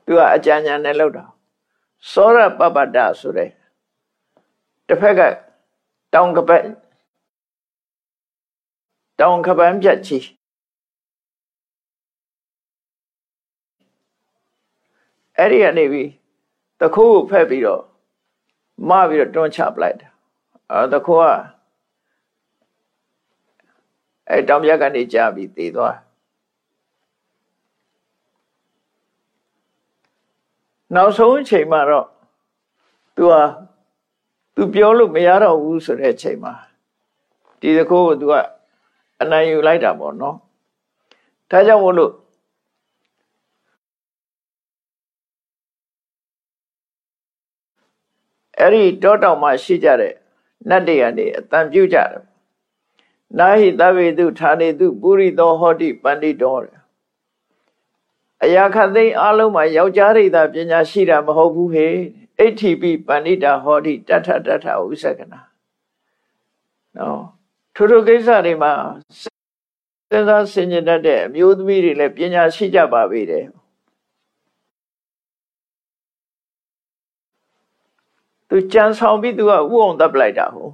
သူကအကြံဉာဏ်နဲ့လောက်တာ သောရပပတ္တဆိုတဲ့တစ်ဖက်ကတောင်ကပတ်တောင်ကပန်းပြတ်ချီအဲ့ဒီကနေပြီးတခိုးကိုဖက်ပြီးတော့မပြီးတော့တွန်းချပလိုက်တာအဲတခိုးကအဲတောင်ပြတ်ကနေကြာပြီးတည်သွား နောက်ဆုံးအချိန်မှာတော့သူဟာသူပြောလို့မရတော့ဘူးဆိုတဲ့အချိန်မှာဒီသခိုးကိုသူကအနိုင်ယူလိုက်တာပေါ့နော်ဒါကြောင့်မို့လို့အဲ့ဒီတောတောင်မှာရှိကြတဲ့နတ်တွေကနေအတန်ပြုတ်ကြတယ်နာဟိသဗ္ဗေတုဌာနေတုပုရိသောဟောတိပန္တိတော်တယ် အရာခသိအလုံးမှာယောက်ျားရိတာပညာရှိတာမဟုတ်ဘူးဟေအဋ္ဌိပိပန္တိတာဟောတိတထတထဥစ္စကနာနော်ထိုထိုကိစ္စတွေမှာစဉ်းစားဆင်ခြင်တတ်တဲ့အမျိုးသမီးတွေလည်းပညာရှိကြပါပေတယ်သူကြံဆောင်ပြီးသူကဥအောင်တပ်ပလိုက်တာဟုတ်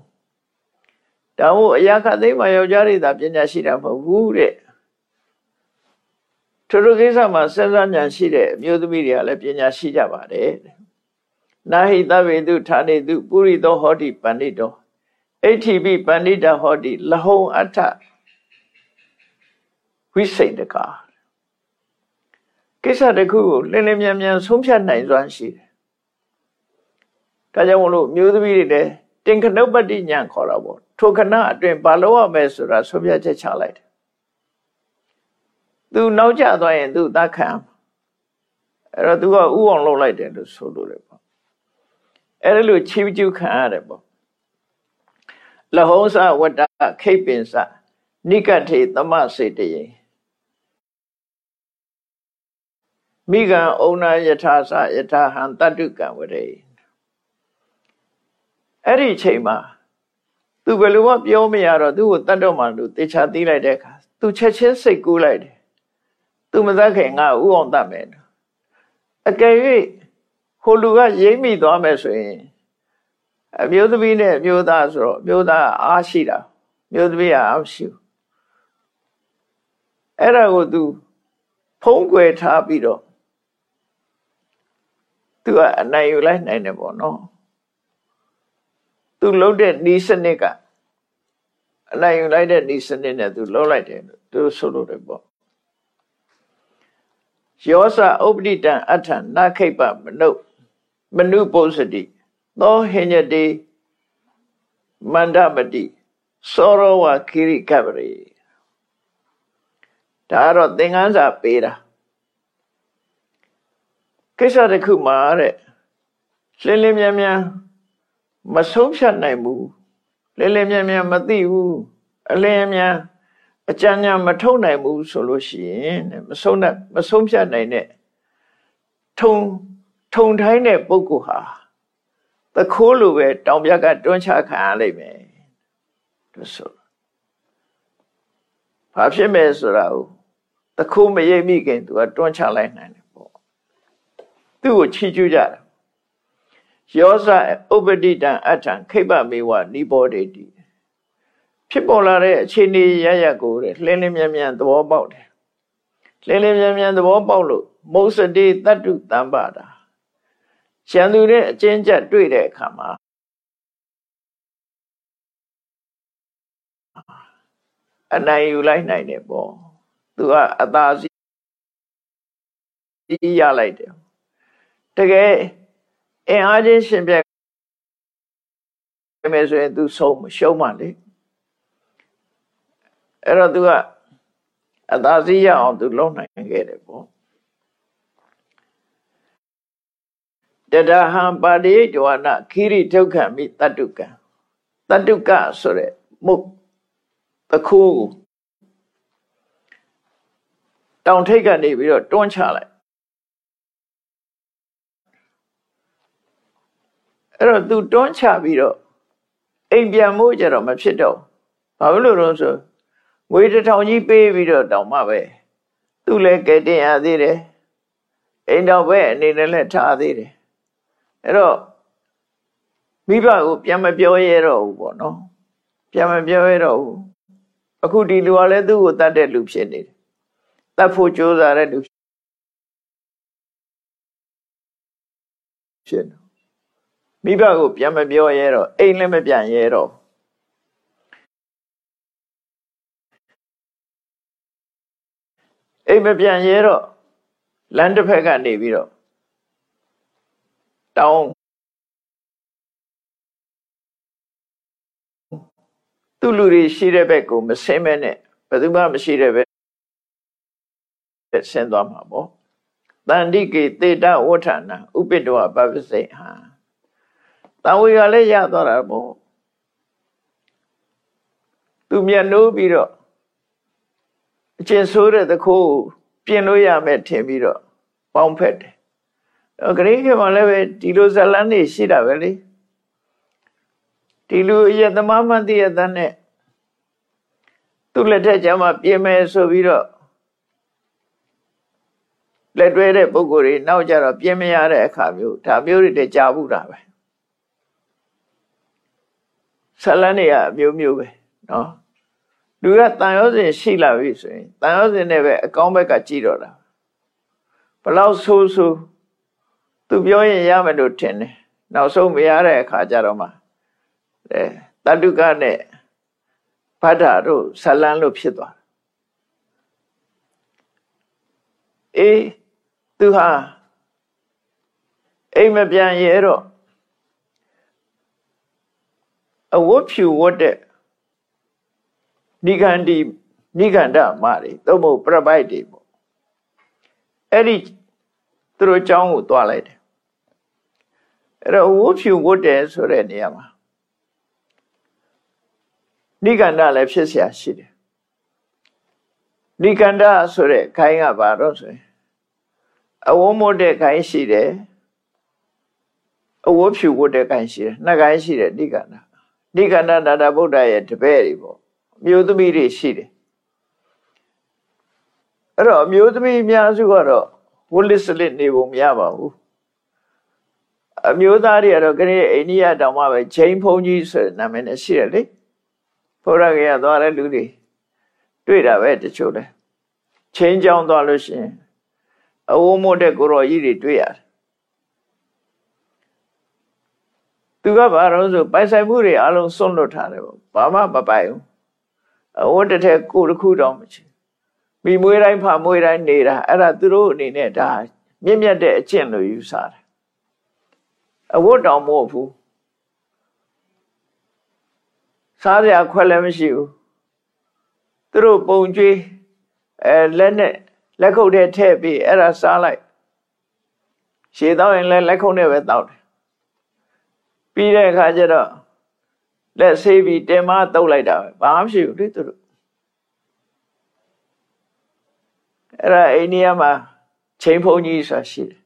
ဒါမို့အရာခသိမ်းမှာယောက်ျားတွေသာပညာရှိတာမဟုတ်ဘူးတဲ့ ထိုလိုကိစ္စမှာစဉ်းစားဉာဏ်ရှိတဲ့အမျိုးသမီးတွေကလည်းပညာရှိကြပါတယ်နာဟိတဗေတုဌာနေတုပုရိသောဟောတိပန္နိတောအဋ္ဌိပိပန္နိတဟောတိလဟုံအထဝိစိတ်တကာကိစ္စတစ်ခုကိုလင်းလင်းမြန်မြန်ဆုံးဖြတ်နိုင်စွမ်းရှိတယ်ဒါကြောင့်မလို့မျိုးသမီးတွေလည်းတင်ခနုပ္ပတိညာခေါ်တာပေါ့ထိုခဏအတွင်းဘာလို့ရမယ်ဆိုတာဆုံးဖြတ်ချက်ချလိုက်တယ် သူနောက်ကျသွားရင်သူသတ်ခံအဲ့တော့သူကဥအောင်လုပ်လိုက်တယ်လို့ဆိုလို့တယ်ပေါ့အဲ့ဒါလို့ချီးကျူးခံရတယ်ပေါ့လဟုံးစဝတ္တခိပင်စနိကထေသမစေတယေမိဂံဩနာယထာစယထာဟံတတုကံဝရေအဲ့ဒီချိန်မှာသူဘယ်လိုမှပြောမရတော့သူ့ကိုတတ်တော့မှလို့တေချာသိလိုက်တဲ့အခါသူချက်ချင်းစိတ်ကူးလိုက်တယ် သူမသက်ခင်ငါဥအောင်တတ်မယ်အကယ်၍ဟိုလူကရိမ့်မိသွားမယ်ဆိုရင်အမျိုးသမီးနဲ့အမျိုးသားဆိုတော့အမျိုးသားအားရှိတာမျိုးသမီးကအားရှိဘူးအဲ့ဒါကိုသူဖုံးကွယ်ထားပြီးတော့သူကအနိုင်ယူလိုက်နိုင်တယ်ပေါ့နော်သူလုံးတဲ့ဤစနစ်ကအနိုင်ယူလိုက်တဲ့ဤစနစ်နဲ့သူလုံးလိုက်တယ်သူဆိုလိုတယ်ပေါ့ ယောစဥပတိတံအထံနခိပမနုမနုပုစတိသောဟိညတိမန္တပတိသောရဝခိရိကပရိဒါကတော့သင်္ကန်းစာပေးတာကိစ္စတစ်ခုမှာတဲ့လင်းလင်းမြန်မြန်မဆုံးဖြတ်နိုင်ဘူးလင်းလင်းမြန်မြန်မသိဘူးအလင်းမြန် အကြံဉာဏ်မထုတ်နိုင်ဘူးဆိုလို့ရှိရင်မဆုံးနဲ့မဆုံးဖြတ်နိုင်တဲ့ထုံထုံထိုင်းတဲ့ပုဂ္ဂိုလ်ဟာသခိုးလိုပဲတောင်ပြကတွန်းချခံရလိမ့်မယ်လို့ဆိုဘာဖြစ်မယ်ဆိုတာကိုသခိုးမရိပ်မိခင်သူကတွန်းချလိုက်နိုင်တယ်ပေါ့သူ့ကိုချီးကျူးကြတယ်ယောဇဥပတိတံအထံခိဗ္ဗမေဝနိဘောဒေတိ ဖြစ်ပေါ်လာတဲ့အခြေအနေရရကိုတဲ့လင်းလင်းမြန်မြန်သဘောပေါက်တယ်လင်းလင်းမြန်မြန်သဘောပေါက်လို့မုစတိတတ္တုတံပါတာရှံသူတဲ့အကျဉ်းချက်တွေ့တဲ့အခါမှာအနိုင်ယူလိုက်နိုင်တယ်ပေါ့သူကအသာစီးရလိုက်တယ်တကယ်အင်အားချင်းရှင်ပြတ်မယ်ဆိုရင် तू ဆုံးမရှုံးမှလေ အဲ့တော့သူကအသာစီးရအောင်သူလုံနိုင်ခဲ့တယ်ပေါ့တဒဟံပါတိဂျဝနာခိရိဒုက္ခမိတတုကံတတုကဆိုရဲမုတ်တခိုးကိုတောင်ထိပ်ကနေပြီးတော့တွန်းချလိုက်အဲ့တော့သူတွန်းချပြီးတော့အိမ်ပြန်မို့ကြတော့မဖြစ်တော့ဘာလို့လို့ဆို ငွေတစ်ထောင်ကြီးပေးပြီးတော့တောင်မှပဲသူ့လည်းကဲတင်ရသေးတယ်အိမ်တော်ပဲအနေနဲ့လည်းထားသေးတယ်အဲ့တော့မိဘကိုပြန်မပြောရတော့ဘူးပေါ့နော်ပြန်မပြောရတော့ဘူးအခုဒီလူကလည်းသူ့ကိုတတ်တဲ့လူဖြစ်နေတယ်တတ်ဖို့ကြိုးစားတဲ့လူဖြစ်နေမိဘကိုပြန်မပြောရတော့အိမ်လည်းမပြန်ရတော့ အိမ်မပြန်ရတော့လမ်းတစ်ဖက်ကနေပြီးတော့တောင်းသူ့လူတွေရှိတဲ့ဘက်ကိုမဆင်းမဲနဲ့ဘယ်သူမှမရှိတဲ့ဘက်ဆင်းသွားမှာပေါ့တန္တိကေတေတဝဋ္ဌာဏဥပိတဝပပစိဟံတန်ဝေကလည်းရသွားတာပေါ့သူမျက်နှိုးပြီးတော့ အကျဉ်ဆိုးတဲ့သခိုးပြင်လို့ရမယ်ထင်ပြီးတော့ပေါင်းဖက်တယ်ဂရိခေမှာလည်းပဲဒီလိုဇလန်းနေရှိတာပဲလေဒီလိုအယသမားမတိယတန်းနဲ့သူ့လက်ထက်ကျမှပြင်မယ်ဆိုပြီးတော့လက်တွဲတဲ့ပုံကိုယ်တွေနောက်ကြတော့ပြင်မရတဲ့အခါမျိုးဒါမျိုးတွေတကြာဘူးတာပဲဇလန်းတွေကအမျိုးမျိုးပဲနော် လူကတန်ရောစင်ရှိလာပြီဆိုရင်တန်ရောစင်နဲ့ပဲအကောင်းဘက်ကကြည့်တော့တာဘလောက်ဆိုးဆိုးသူပြောရင်ရမယ်လို့ထင်တယ်နောက်ဆုံးမရတဲ့အခါကျတော့မှအဲတတုကနဲ့ဗဒ္ဒတို့ဇလန်းလို့ဖြစ်သွားအေးသူဟာအိမ်မပြန်ရဲတော့အဝတ်ဖြူဝတ်တဲ့ နိဂန္ဒီနိဂန္ဓမာတွေသို့မဟုတ်ပြပိုက်တွေပေါ့အဲ့ဒီသူတို့เจ้าကိုတွားလိုက်တယ်အဲ့တော့ဝတ်ဖြူဝတ်တယ်ဆိုတဲ့နေရာမှာနိကန္ဒလည်းဖြစ်เสียရှိတယ်နိကန္ဒဆိုတဲ့ခိုင်းကဘာတော့ဆိုရင်အဝုံးမတဲ့ခိုင်းရှိတယ်အဝတ်ဖြူဝတ်တဲ့ခိုင်းရှိတယ်နှစ်ခိုင်းရှိတယ်နိကန္ဒနိကန္ဒနာတာဗုဒ္ဓရဲ့တပည့်တွေပေါ့ မျိုးသမီးတွေရှိတယ်အဲ့တော့မျိုးသမီးအများစုကတော့ဝလစ်စလစ်နေပုံမရပါဘူးအမျိုးသားတွေကတော့ခရီးအိန္ဒိယတောင်မှပဲချိန်ဖုံးကြီးဆိုတဲ့နာမည်နဲ့ရှိတယ်လေဘုရားကရသွားတဲ့လူတွေတွေ့တာပဲတချို့လဲချိန်ကြောင်းသွားလို့ရှိရင်အဝုံမို့တဲ့ကိုရောကြီးတွေတွေ့ရတယ်သူကဘာလို့ဆိုပိုင်ဆိုင်မှုတွေအလုံးစွန့်လွတ်ထားတယ်ပေါ့ဘာမှမပိုင်ဘူး အဝတ်တစ်ထည်ကိုတစ်ခုတော့မချင်မိမွေးတိုင်းဖမွေးတိုင်းနေတာအဲ့ဒါသူတို့အနေနဲ့ဒါမြင့်မြတ်တဲ့အကျင့်လို့ယူဆတယ်အဝတ်တောင်မဟုတ်ဘူးစားရခွက်လည်းမရှိဘူးသူတို့ပုံကျွေးအဲလက်နဲ့လက်ခုပ်ထဲထည့်ပြီးအဲ့ဒါစားလိုက်ရှည်တော့ရင်လည်းလက်ခုပ်နဲ့ပဲတောက်တယ်ပြီးတဲ့အခါကျတော့ လက်ဆေးပြီးတင်မတုပ်လိုက်တာပဲဘာမှမရှိဘူးလေသူတို့အဲ့ဒါအိန္ဒိယမှာချိန်ဖုန်ကြီးဆိုတာရှိတယ်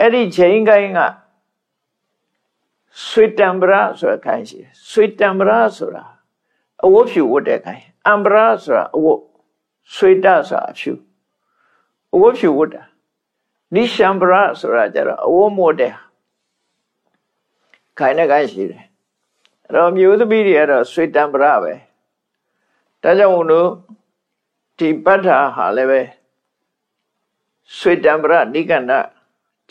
အဲ့ဒီချိန်ကိုင်းကဆွေတံပရာဆိုတာခိုင်းရှိတယ်ဆွေတံပရာဆိုတာအဝတ်ဖြူဝတ်တဲ့ခိုင်းအမ်ဘရာဆိုတာအဝတ်ဆွေတဆိုတာအဖြူအဝတ်ဖြူဝတ်တာနိရှံပရာဆိုတာကျတော့အဝတ်မို့တဲ့ခိုင်းတဲ့ခိုင်းရှိတယ် အဲ့တော့မျိုးသမီးတွေကတော့ဆွေတံပရာပဲဒါကြောင့်မို့လို့ဒီပဋ္ဌာဟာလည်းပဲဆွေတံပရနိကန္ဒ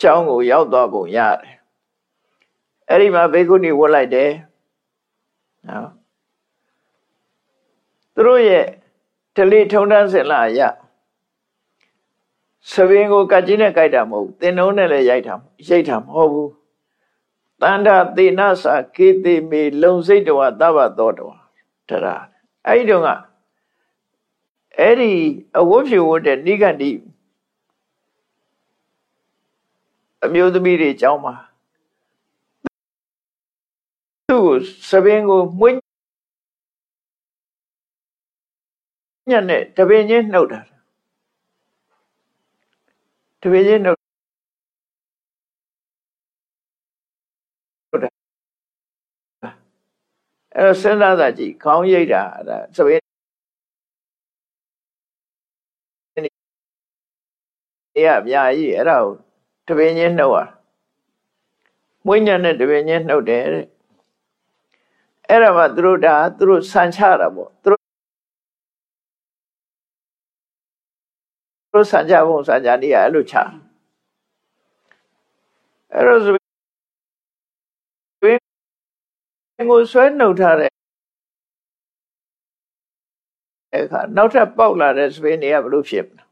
ကျောင်းကိုရောက်သွားပုံရတယ်အဲ့ဒီမှာဘေကုဏီဝတ်လိုက်တယ်နော်သူတို့ရဲ့တလေထုံတန်းစင်လာရသဘင်ကိုကကြီးနဲ့ကြိုက်တာမဟုတ်တင်နှုံးနဲ့လည်းရိုက်တာရိုက်တာမဟုတ်ဘူး တန္တာသေနစာကေတိမေလုံစိတ်တော်သဗ္ဗသောတော်တရာအဲ့ဒီတော့ကအဲ့ဒီအဝတ်ဖြူဝတ်တဲ့နိဂန္တိအမျိုးသမီးတွေအကြောင်းမှာသူ့ကိုစပင်းကိုမွေးညက်နဲ့တပင်ချင်းနှုတ်တာတပင်ချင်းနှုတ် အဲ့တော့စဉ်းစားတာကြည့်ခေါင်းရိပ်တာအဲ့ဒါစပင်းအေးအများကြီးအဲ့ဒါကိုတပင်ချင်းနှုတ်ရမွေးညံနဲ့တပင်ချင်းနှုတ်တယ်တဲ့အဲ့ဒါမှသူတို့ဒါသူတို့ဆန်ချတာပေါ့သူတို့သူတို့ဆန်ချဖို့ဆန်ချနေရအဲ့လိုချအဲ့တော့ဆိုရင် ကိုဆွဲနှုတ်ထားတဲ့အခါနောက်ထပ်ပေါက်လာတဲ့စပင်းတွေကဘလို့ဖြစ်မလဲ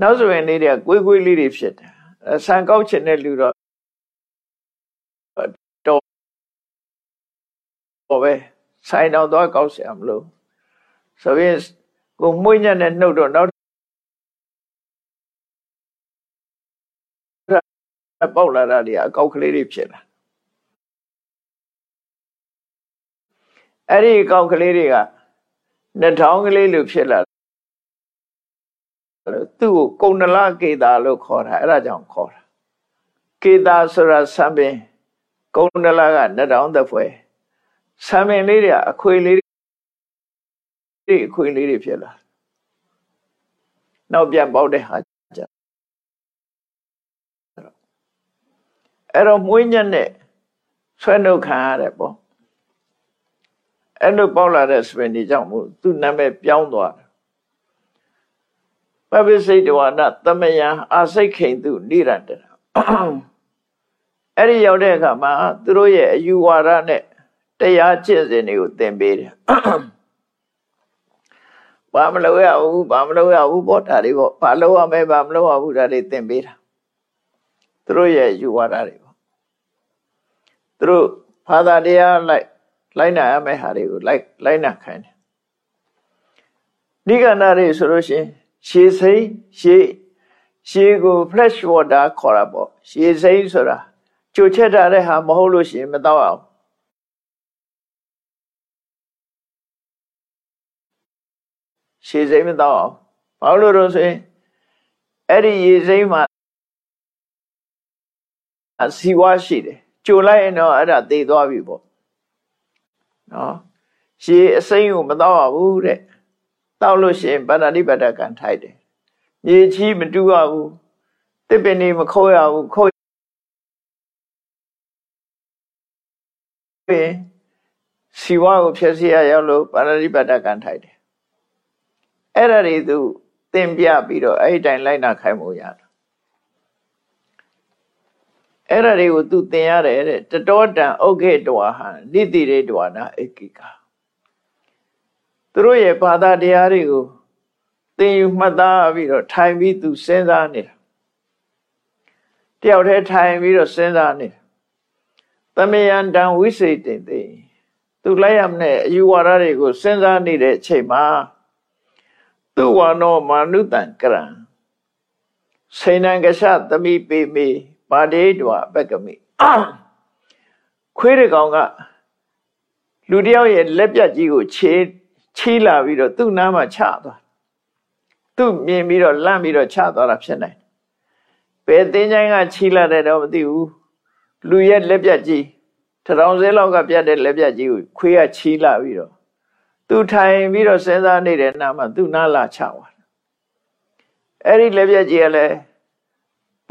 နောက်ဆိုရင်လေးတွေကကွေးကွေးလေးတွေဖြစ်တယ်ဆန်ကောက်ချင်တဲ့လူတော့တော့ဟောပဲဆိုင်တော့သွားကောက်เสียမလို့ဆိုရင်ကိုမွေးညက်နဲ့နှုတ်တော့နောက် ပေါက်လာတာတွေအကောက်ကလေးတွေဖြစ်လာအဲ့ဒီအကောက်ကလေးတွေကနှထောင်းကလေးလိုဖြစ်လာသူ့ကိုကုဏလကေတာလို့ခေါ်တာအဲ့ဒါကြောင့်ခေါ်တာကေတာဆိုတာဆံပင်ကုဏလကနှတောင်းသက်ဖွယ်ဆံပင်လေးတွေအခွေလေးတွေအခွေလေးတွေဖြစ်လာနောက်ပြန်ပေါက်တဲ့ဟာကြ အဲ့တော့မွေးညက်နဲ့ဆွဲနှုတ်ခံရတယ်ပေါ့အဲ့လိုပေါက်လာတဲ့စပင်ဒီကြောင့်မို့သူ့နာမည်ပြောင်းသွားတယ်ပပိစိတ်တဝနာသမယံအာစိတ်ခိန်သူနိရန္တရာအဲ့ဒီရောက်တဲ့အခါမှာသူတို့ရဲ့အယူဝါဒနဲ့တရားကျင့်စဉ်တွေကိုသင်ပေးတယ်ဘာမလုပ်ရဘူးဘာမလုပ်ရဘူးပေါ့ဒါတွေပေါ့ဘာလုပ်ရမဲဘာမလုပ်ရဘူးဒါတွေသင်ပေးတာ သူတို့ရဲ့ယူဝါဒတွေပေါ့သူတို့ဘာသာတရားလိုက်လိုက်နာရမယ့်ဟာတွေကိုလိုက်လိုက်နာခိုင်းတယ်နိဂန္ဓတွေဆိုလို့ရှိရင်ရှည်စိမ့်ရှည်ရှည်ကို fresh water ခေါ်တာပေါ့ရှည်စိမ့်ဆိုတာကြိုချက်ထားတဲ့ဟာမဟုတ်လို့ရှိရင်မတော့အောင်ရှည်စိမ့်မတော့အောင်ဘာလို့လို့ဆိုရင်အဲ့ဒီရေစိမ့်မှာ အစီဝါရှိတယ်ကြိုလိုက်ရင်တော့အဲ့ဒါသေသွားပြီပေါ့နော်ရှည်အစိမ့်ကိုမတော့အောင်ဘူးတဲ့တောက်လို့ရှိရင်ပါဏာတိပတ္တကံထိုက်တယ်မြေချီမတူရဘူးတစ်ပင်နေမခိုးရဘူးခိုးရင်စီဝါကိုဖြည့်စီရရောက်လို့ပါဏာတိပတ္တကံထိုက်တယ်အဲ့ဒါတွေသူသင်ပြပြီးတော့အဲ့ဒီတိုင်လိုက်နာခိုင်းမှုရတာ အဲ့ဒါတွေကိုသူသင်ရတယ်တဲ့တတောတံဥက္ခေတဝဟံနိတိရေတဝနာဧကိကာသူတို့ရဲ့ဘာသာတရားတွေကိုသင်ယူမှတ်သားပြီးတော့ထိုင်ပြီးသူစဉ်းစားနေတာတယောက်တည်းထိုင်ပြီးတော့စဉ်းစားနေတာသမယန္တံဝိစိတ်တင်သိသူလိုက်ရမနဲ့အယူဝါဒတွေကိုစဉ်းစားနေတဲ့အချိန်မှာသူဝါနောမာနုတံကရံစေနံကရှသမိပေမေ ပါတိတဝပက်ကမိခွေးတကောင်ကလူတယောက်ရဲ့လက်ပြတ်ကြီးကိုခြေချီးလာပြီးတော့သူ့နားမှာချသွားသူ့မြင်ပြီးတော့လန့်ပြီးတော့ချသွားတာဖြစ်နိုင်ဘယ်သင်္ချိုင်းကချီးလာတယ်တော့မသိဘူးလူရဲ့လက်ပြတ်ကြီးထောင်စဲလောက်ကပြတ်တဲ့လက်ပြတ်ကြီးကိုခွေးကချီးလာပြီးတော့သူထိုင်ပြီးတော့စဉ်းစားနေတဲ့နာမှာသူ့နားလာချသွားအဲ့ဒီလက်ပြတ်ကြီးကလည်း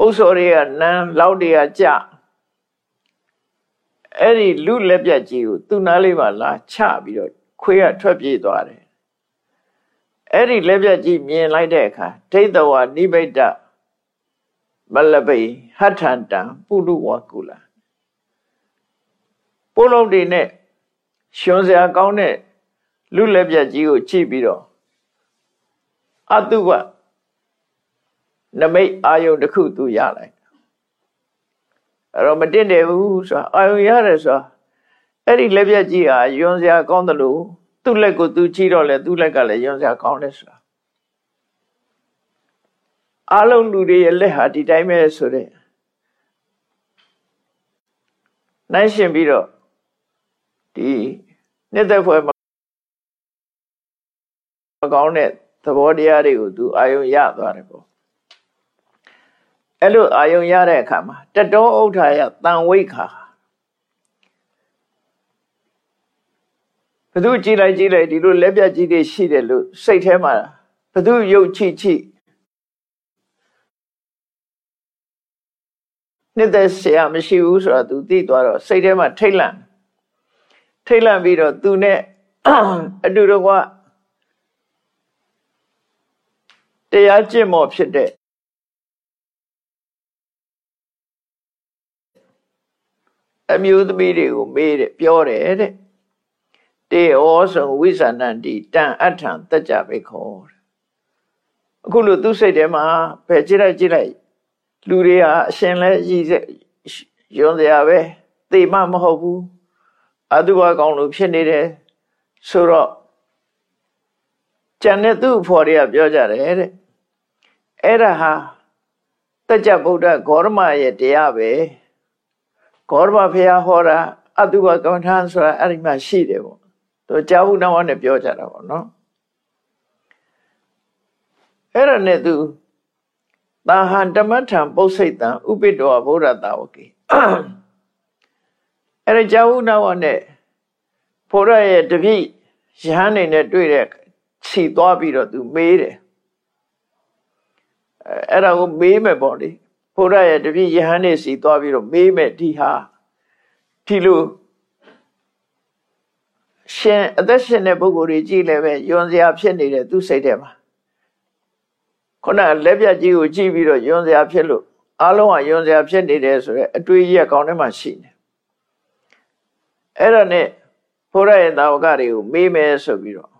ပု္ပ္ပစောတွေကနန်းလောက်တွေကကြအဲ့ဒီလူလက်ပြတ်ကြီးကိုသူ့နားလေးမှာလာချပြီးတော့ခွေးကထွက်ပြေးသွားတယ်အဲ့ဒီလက်ပြတ်ကြီးမြင်လိုက်တဲ့အခါဒိဋ္ဌဝနိဗ္ဗိတမလပိဟထန္တံပုရုဝကုလပိုးလုံးတွေနဲ့ရှင်စရာကောင်းတဲ့လူလက်ပြတ်ကြီးကိုကြည့်ပြီးတော့အတုပ နမိတ်အာယုန်တစ်ခုသူရလိုက်အဲ့တော့မတင့်တယ်ဘူးဆိုတာအာယုန်ရတယ်ဆိုတာအဲ့ဒီလက်ပြက်ကြီးဟာယွန်စရာကောင်းတယ်လို့သူ့လက်ကိုသူကြည့်တော့လေသူ့လက်ကလည်းယွန်စရာကောင်းတယ်ဆိုတာအလုံးလူတွေရဲ့လက်ဟာဒီတိုင်းပဲဆိုတဲ့နိုင်ရှင်ပြီးတော့ဒီနှစ်သက်ဖွယ်မကောင်းတဲ့သဘောတရားတွေကိုသူအာယုံရသွားတယ်ပေါ့ အဲ့လိုအာယုံရတဲ့အခါမှာတတောဥထာယတန်ဝိခါဘသူကြည့်လိုက်ကြည့်လိုက်ဒီလိုလက်ပြကြီးတွေရှိတယ်လို့စိတ်ထဲမှာဘသူယုတ်ချိချိနှစ်သက်ဆရာမရှိဘူးဆိုတော့ तू သိသွားတော့စိတ်ထဲမှာထိတ်လန့်ထိတ်လန့်ပြီးတော့ तू နဲ့အတူတကွတရားကျင့်မော်ဖြစ်တဲ့ အမျိုးသမီးတွေကိုမေးတယ်ပြောတယ်တဲ့တေဩဆုံဝိဇာဏန္တိတန်အထံတက်ကြပဲခေါ်အခုလို့သူ့စိတ်ထဲမှာဘယ်ကြည့်လိုက်ကြည့်လိုက်လူတွေဟာအရှင်လဲရည်ရွံစရာပဲသိမှမဟုတ်ဘူးအတုဘကောင်းလို့ဖြစ်နေတယ်ဆိုတော့ကျန်တဲ့သူ့ဖော်တွေကပြောကြတယ်တဲ့အဲ့ဒါဟာတကြဗုဒ္ဓဂေါရမရဲ့တရားပဲ ဂေါရမဖះဟောတာအတုဘကမ္မထာဆိုတာအဲ့ဒီမှာရှိတယ်ပေါ့သူကြာဘူးနောက်နဲ့ပြောကြတာပေါ့နော်အဲ့ဒါနဲ့သူတာဟံဓမ္မထံပုတ်စိတ်တံဥပိတောဗုဒ္ဓတာဝကေအဲ့ဒါကြာဘူးနောက်နဲ့ဘုရားရဲ့တပိယဟန်နေနဲ့တွေ့တဲ့ခြီသွားပြီးတော့သူမေးတယ်အဲ့ဒါကိုမေးမယ်ပေါ့လေ ဘုရားရဲ့တပိယဟန်နေစီသွားပြီးတော့မေးမယ်ဒီဟာဒီလိုရှင်အသက်ရှင်တဲ့ပုဂ္ဂိုလ်တွေကြည့်လည်းပဲယွန်စရာဖြစ်နေတဲ့သူ့စိတ်ထဲမှာခုနလက်ပြကြီးကိုကြည့်ပြီးတော့ယွန်စရာဖြစ်လို့အလုံးကယွန်စရာဖြစ်နေတယ်ဆိုတော့အတွေးကြီးကကောင်းထဲမှာရှိနေအဲ့ဒါနဲ့ဘုရားရဲ့တာဝကတွေကိုမေးမယ်ဆိုပြီးတော့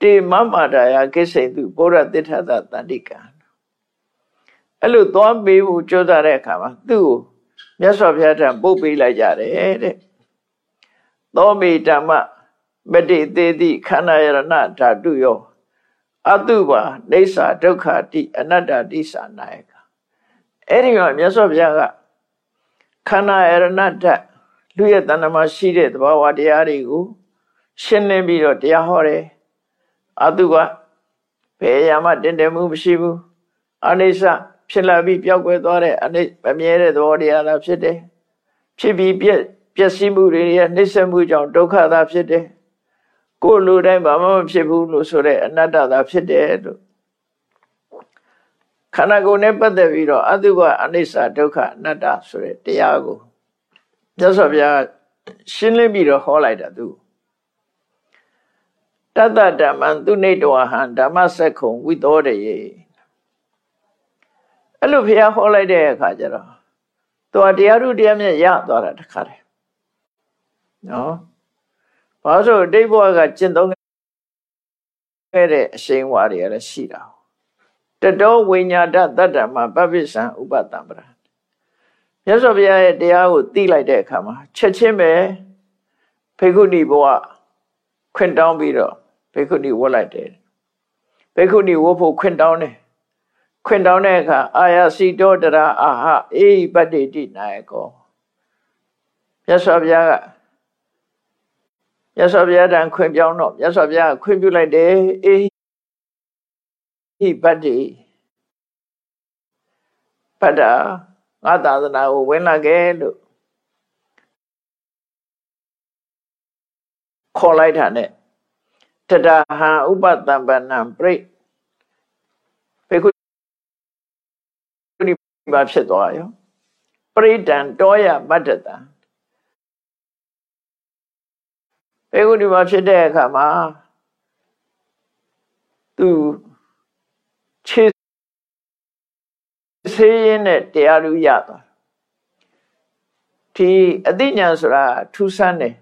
တေမမာတာယကိစိန်သူဘုရားတိထသတန္တိကံ အဲ့လိုသွားမေးဖို့ကြိုးစားတဲ့အခါမှာသူ့ကိုမြတ်စွာဘုရားထံပုတ်ပေးလိုက်ကြတယ်တဲ့သောမိဓမ္မမတိသေးတိခန္ဓာယရဏဓာတုယောအတုပါနေသာဒုက္ခတိအနတ္တတိသာနာယကအဲ့ဒီမှာမြတ်စွာဘုရားကခန္ဓာယရဏဓာတ်လူရဲ့တဏ္ဍမှာရှိတဲ့သဘာဝတရားတွေကိုရှင်းလင်းပြီးတော့တရားဟောတယ်အတုကဘယ်အရာမှတင်တယ်မှုမရှိဘူးအနိစ္စ ဖြစ်လာပြီးပျောက်ကွယ်သွားတဲ့အနိမမြဲတဲ့သဘောတရားသာဖြစ်တယ်ဖြစ်ပြီးပြည့်ပျက်စီးမှုတွေရဲ့နှိမ့်ဆက်မှုကြောင့်ဒုက္ခသာဖြစ်တယ်ကိုယ်လူတိုင်းဘာမှမဖြစ်ဘူးလို့ဆိုတဲ့အနတ္တသာဖြစ်တယ်လို့ခန္ဓာကိုယ်နဲ့ပတ်သက်ပြီးတော့အတုကအနိစ္စဒုက္ခအနတ္တဆိုတဲ့တရားကိုမြတ်စွာဘုရားရှင်းလင်းပြီးတော့ဟောလိုက်တာသူတတ္တဓမ္မံသူနေတဝဟံဓမ္မစက္ခုံဝိသောတယေ အဲ့လိုဘုရားဟောလိုက်တဲ့အခါကျတော့သူသူကတရားထုတရားမြတ်ရသွားတာတခါတည်းနော်ဘာလို့အတိတ်ဘဝကကျင့်သုံးခဲ့တဲ့အရှိန်ဝါတွေလည်းရှိတာတတောဝိညာတတတ္တမပပိစံဥပတံပရာမြတ်စွာဘုရားရဲ့တရားကိုသိလိုက်တဲ့အခါမှာချက်ချင်းပဲဖေခုဏီဘဝခွင့်တောင်းပြီးတော့ဖေခုဏီဝတ်လိုက်တယ်ဖေခုဏီဝတ်ဖို့ခွင့်တောင်းတယ် ခွင့်တောင်းတဲ့အခါအာယစီတောတရာအာဟအေဟိပတ္တိတိနာယကောမြတ်စွာဘုရားကမြတ်စွာဘုရားတန်ခွင့်ပြောင်းတော့မြတ်စွာဘုရားခွင့်ပြုလိုက်တယ်အေဟိပတ္တိပတ္တာငါသာသနာကိုဝင်လာခဲ့လို့ခေါ်လိုက်တာနဲ့တတဟံဥပတံပနံပြိဘေကု ဏိပါဖြစ်သွားရောပရိဒံတောယမတ္တတံဘေကုဏိပါဖြစ်တဲ့အခါမှာသူခြေဆေးရင်းနဲ့တရားလူရသွားဒီအသိဉာဏ်ဆိုတာထူးဆန်းတယ်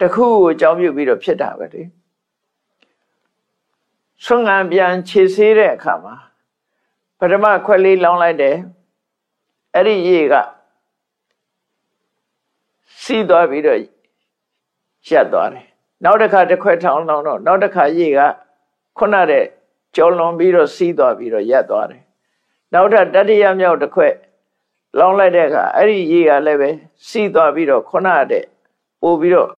တခုကိုအကြောင်းပြုပြီးတော့ဖြစ်တာပဲလေဆွမ်းငံပြန်ခြေဆေးတဲ့အခါမှာပထမခွက်လေးလောင်းလိုက်တယ် အဲ့ဒီရေကစီးသွားပြီးတော့ရက်သွားတယ်နောက်တစ်ခါတစ်ခွက်ထောင်းလောင်းတော့နောက်တစ်ခါရေကခုနတဲ့ကြောလွန်ပြီးတော့စီးသွားပြီးတော့ရက်သွားတယ်နောက်ထပ်တတိယမြောက်တစ်ခွက်လောင်းလိုက်တဲ့အခါအဲ့ဒီရေကလည်းပဲစီးသွားပြီးတော့ခုနတဲ့ပို့ပြီးတော့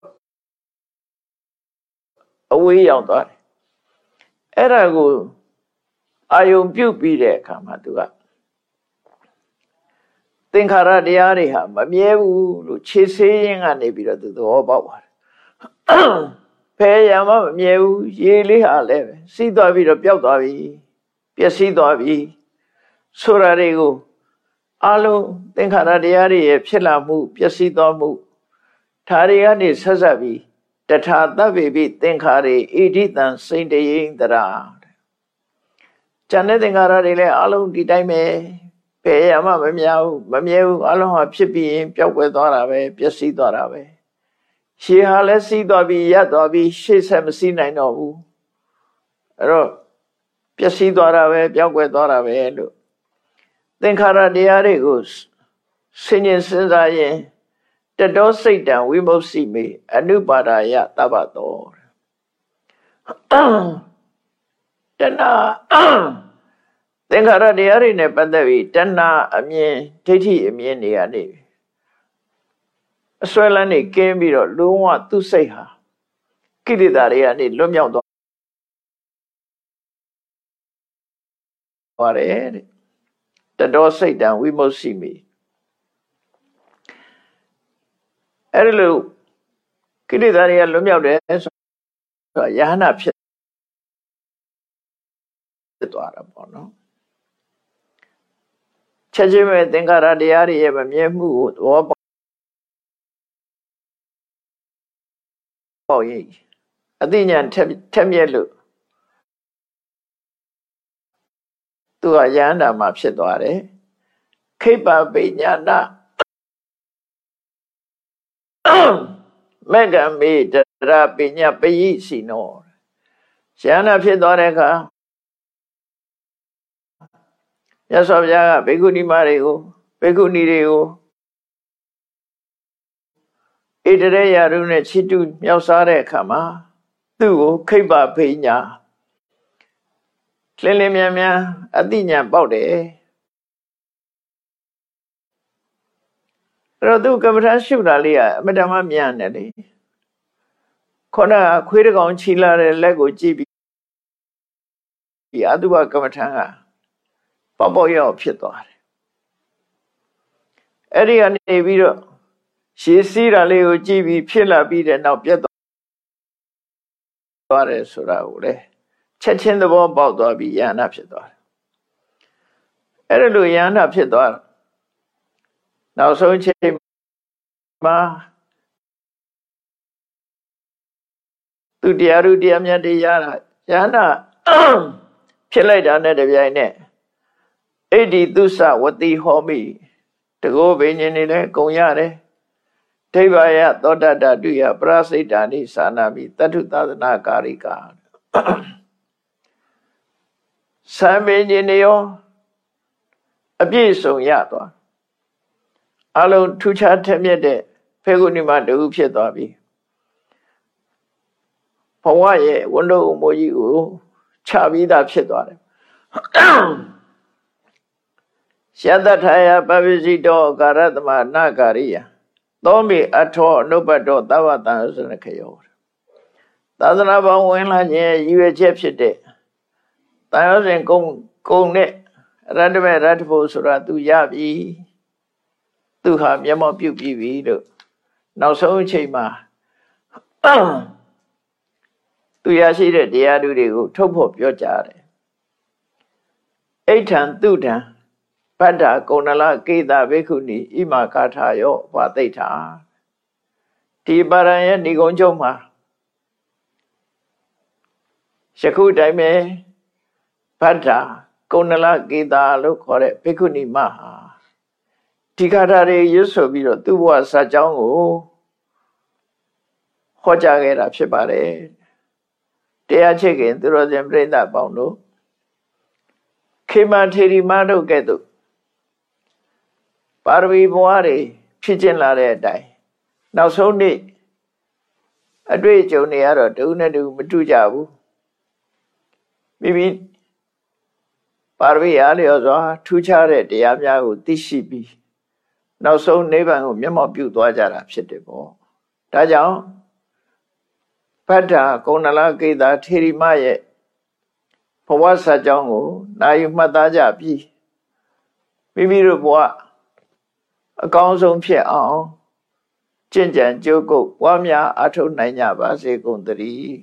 အဝေးရောက်သွားတယ်အဲ့ဒါကိုအာယုံပြုတ်ပြီးတဲ့အခါမှာသူက သင်္ခါရတရားတွေဟာမမြဲဘူးလို့ခြေဆေးရင်းကနေပြီးတော့သူသဘောပေါက်ပါတယ်ဖဲရမမမြဲဘူးရေလေးဟာလည်းပဲစီးသွားပြီးတော့ပျောက်သွားပြီပျက်စီးသွားပြီဆိုတာတွေကိုအလုံးသင်္ခါရတရားတွေရဲ့ဖြစ်လာမှုပျက်စီးသွားမှုဓာတွေကနေဆက်ဆက်ပြီးတထာတဗ္ဗေပိသင်္ခါရေဣတိတံစိန်တယိန်တရာကျန်တဲ့သင်္ခါရတွေလည်းအလုံးဒီတိုင်းပဲ ဘယ်ရမှမမြဘူးမမြဲဘူးအလုံးဟာဖြစ်ပြီးရင်ပျောက်ကွယ်သွားတာပဲပျက်စီးသွားတာပဲရှေးဟာလည်းစီးသွားပြီးရပ်သွားပြီးရှေ့ဆက်မစီးနိုင်တော့ဘူးအဲ့တော့ပျက်စီးသွားတာပဲပျောက်ကွယ်သွားတာပဲလို့သင်္ခါရတရားတွေကိုဆင်ញင်စဉ်းစားရင်တတောစိတ်တံဝိမု सी မေအနုပါဒာယတပ္ပတောတဏ သင်္ခါရတရားတွေနဲ့ပတ်သက်ပြီးတဏအမြင်ဒိဋ္ဌိအမြင်တွေကနေအစွဲလန်းနေကင်းပြီးတော့လုံးဝသူ့စိတ်ဟာကိလေသာတွေကနေလွတ်မြောက်သွားပါတယ်တဲ့တတောစိတ်တံဝိမု सी မေအဲ့ဒီလိုကိလေသာတွေကလွတ်မြောက်တယ်ဆိုတော့ယ ahanan ဖြစ်သွားတာပေါ့နော် ချက်ချင်းပဲသင်္ခါရတရားတွေရဲ့မမြဲမှုကိုသဘောပေါက်ပေါ့ရင်အသိဉာဏ်ထက်မြက်လို့သူကယန္တာမှာဖြစ်သွားတယ်ခိပ္ပပိညာနာမေကံမေတရာပညာပယိစီနောရဟနာဖြစ်သွားတဲ့အခါ ရသော်ဘုရားကဘေကုဏီမတွေကိုဘေကုဏီတွေကိုဣတရေယာရုနဲ့ချစ်တူမြောက်စားတဲ့အခါမှာသူ့ကိုခိဗ္ဗဖိညာလင်းလင်းမြန်မြန်အတိညာပေါက်တယ်အဲ့တော့သူကမ္မထာရှုတာလေးကအမတမမြန်တယ်လေခေါနခွေးတကောင်ချီလာတဲ့လက်ကိုကြည့်ပြီးဒီအတုပကမ္မထာက ပေါပေါရောက်ဖြစ်သွားတယ်အဲ့ဒီကနေပြီးတော့ရှည်စည်းတာလေးကိုကြည့်ပြီးဖြစ်လာပြီးတဲ့နောက်ပြတ်သွားတယ်ဆိုတာကိုလေချက်ချင်းသဘောပေါက်သွားပြီးယန္နာဖြစ်သွားတယ်အဲ့ဒါလိုယန္နာဖြစ်သွားတယ်နောက်ဆုံးချိန်မှာသူတရားသူတရားမြတ်တရားတာယန္နာဖြစ်လိုက်တာနဲ့တပြိုင်နက် ဣတိသုစဝတိဟောမိတကောဘိညာဉ်တွေလည်းကုံရတယ်ဒိဗ္ဗယသောတတတုယပရစိတ်တာနိသာနာမိတတ္ထုသာသနာကာရိကာသံဘိညာဉ်တွေရောအပြည့်စုံရသွားအလုံးထူးခြားထက်မြက်တဲ့ဖေကုဏိမတူဖြစ်သွားပြီဘဝရဲ့ဝန္ဒုံမိုးကြီးကိုချပြီးသားဖြစ်သွားတယ် ယတထာယပပစ္စည်းတောကာရတမနာကာရိယသောမိအထောအနုပတောသဗ္ဗတံစနခယောသာသနာပေါင်းဝင်လာခြင်းရည်ရွယ်ချက်ဖြစ်တဲ့တန်ရောစဉ်ကုံကုံနဲ့ရတ္တမေရတ္တဖို့ဆိုတာသူရပြီသူဟာမျက်မှောက်ပြုတ်ပြီပြီလို့နောက်ဆုံးအချိန်မှာသူရရှိတဲ့တရားဓုတွေကိုထုတ်ဖို့ပြောကြတယ်အိဋ္ဌံသူတံ ဗတ္တကုဏလကေတဘိက္ခုနီဣမကာထာယောဘာသိဋ္ဌာဒီပါရံရဲ့ဏိကုံးချုပ်မှာယခုတိုင်းပဲဗတ္တကုဏလကေတာလို့ခေါ်တဲ့ဘိက္ခုနီမဟာဒီကာထာတွေရွတ်ဆိုပြီးတော့သူ့ဘဝစာကြောင်းကိုဟောကြားခဲ့တာဖြစ်ပါတယ်တရားချစ်ခင်သူတော်စင်ပြိဿပေါင်းတို့ခေမထေရီမတို့ကဲ့သို့ ပါရမီဘဝတွေဖြစ်ကျင်လာတဲ့အတိုင်းနောက်ဆုံးနေ့အတွေ့အကြုံတွေကတော့တူနဲ့တူမတူကြဘူးမိမိပါရမီအားလျော်စွာထူးခြားတဲ့တရားများကိုသိရှိပြီးနောက်ဆုံးနိဗ္ဗာန်ကိုမျက်မှောက်ပြုသွားကြတာဖြစ်တယ်ပေါ့ဒါကြောင့်ဗတ္တာကုဏလကိတာထေရီမရဲ့ဘဝဆက်ကြောင်းကိုနာယူမှတ်သားကြပြီးမိမိတို့ဘဝ အကောင်းဆုံးဖြစ်အောင်ကြင်ကြံကြိုးကုပ်ပွားများအထောက်နိုင်ကြပါစေကုန်သတည်း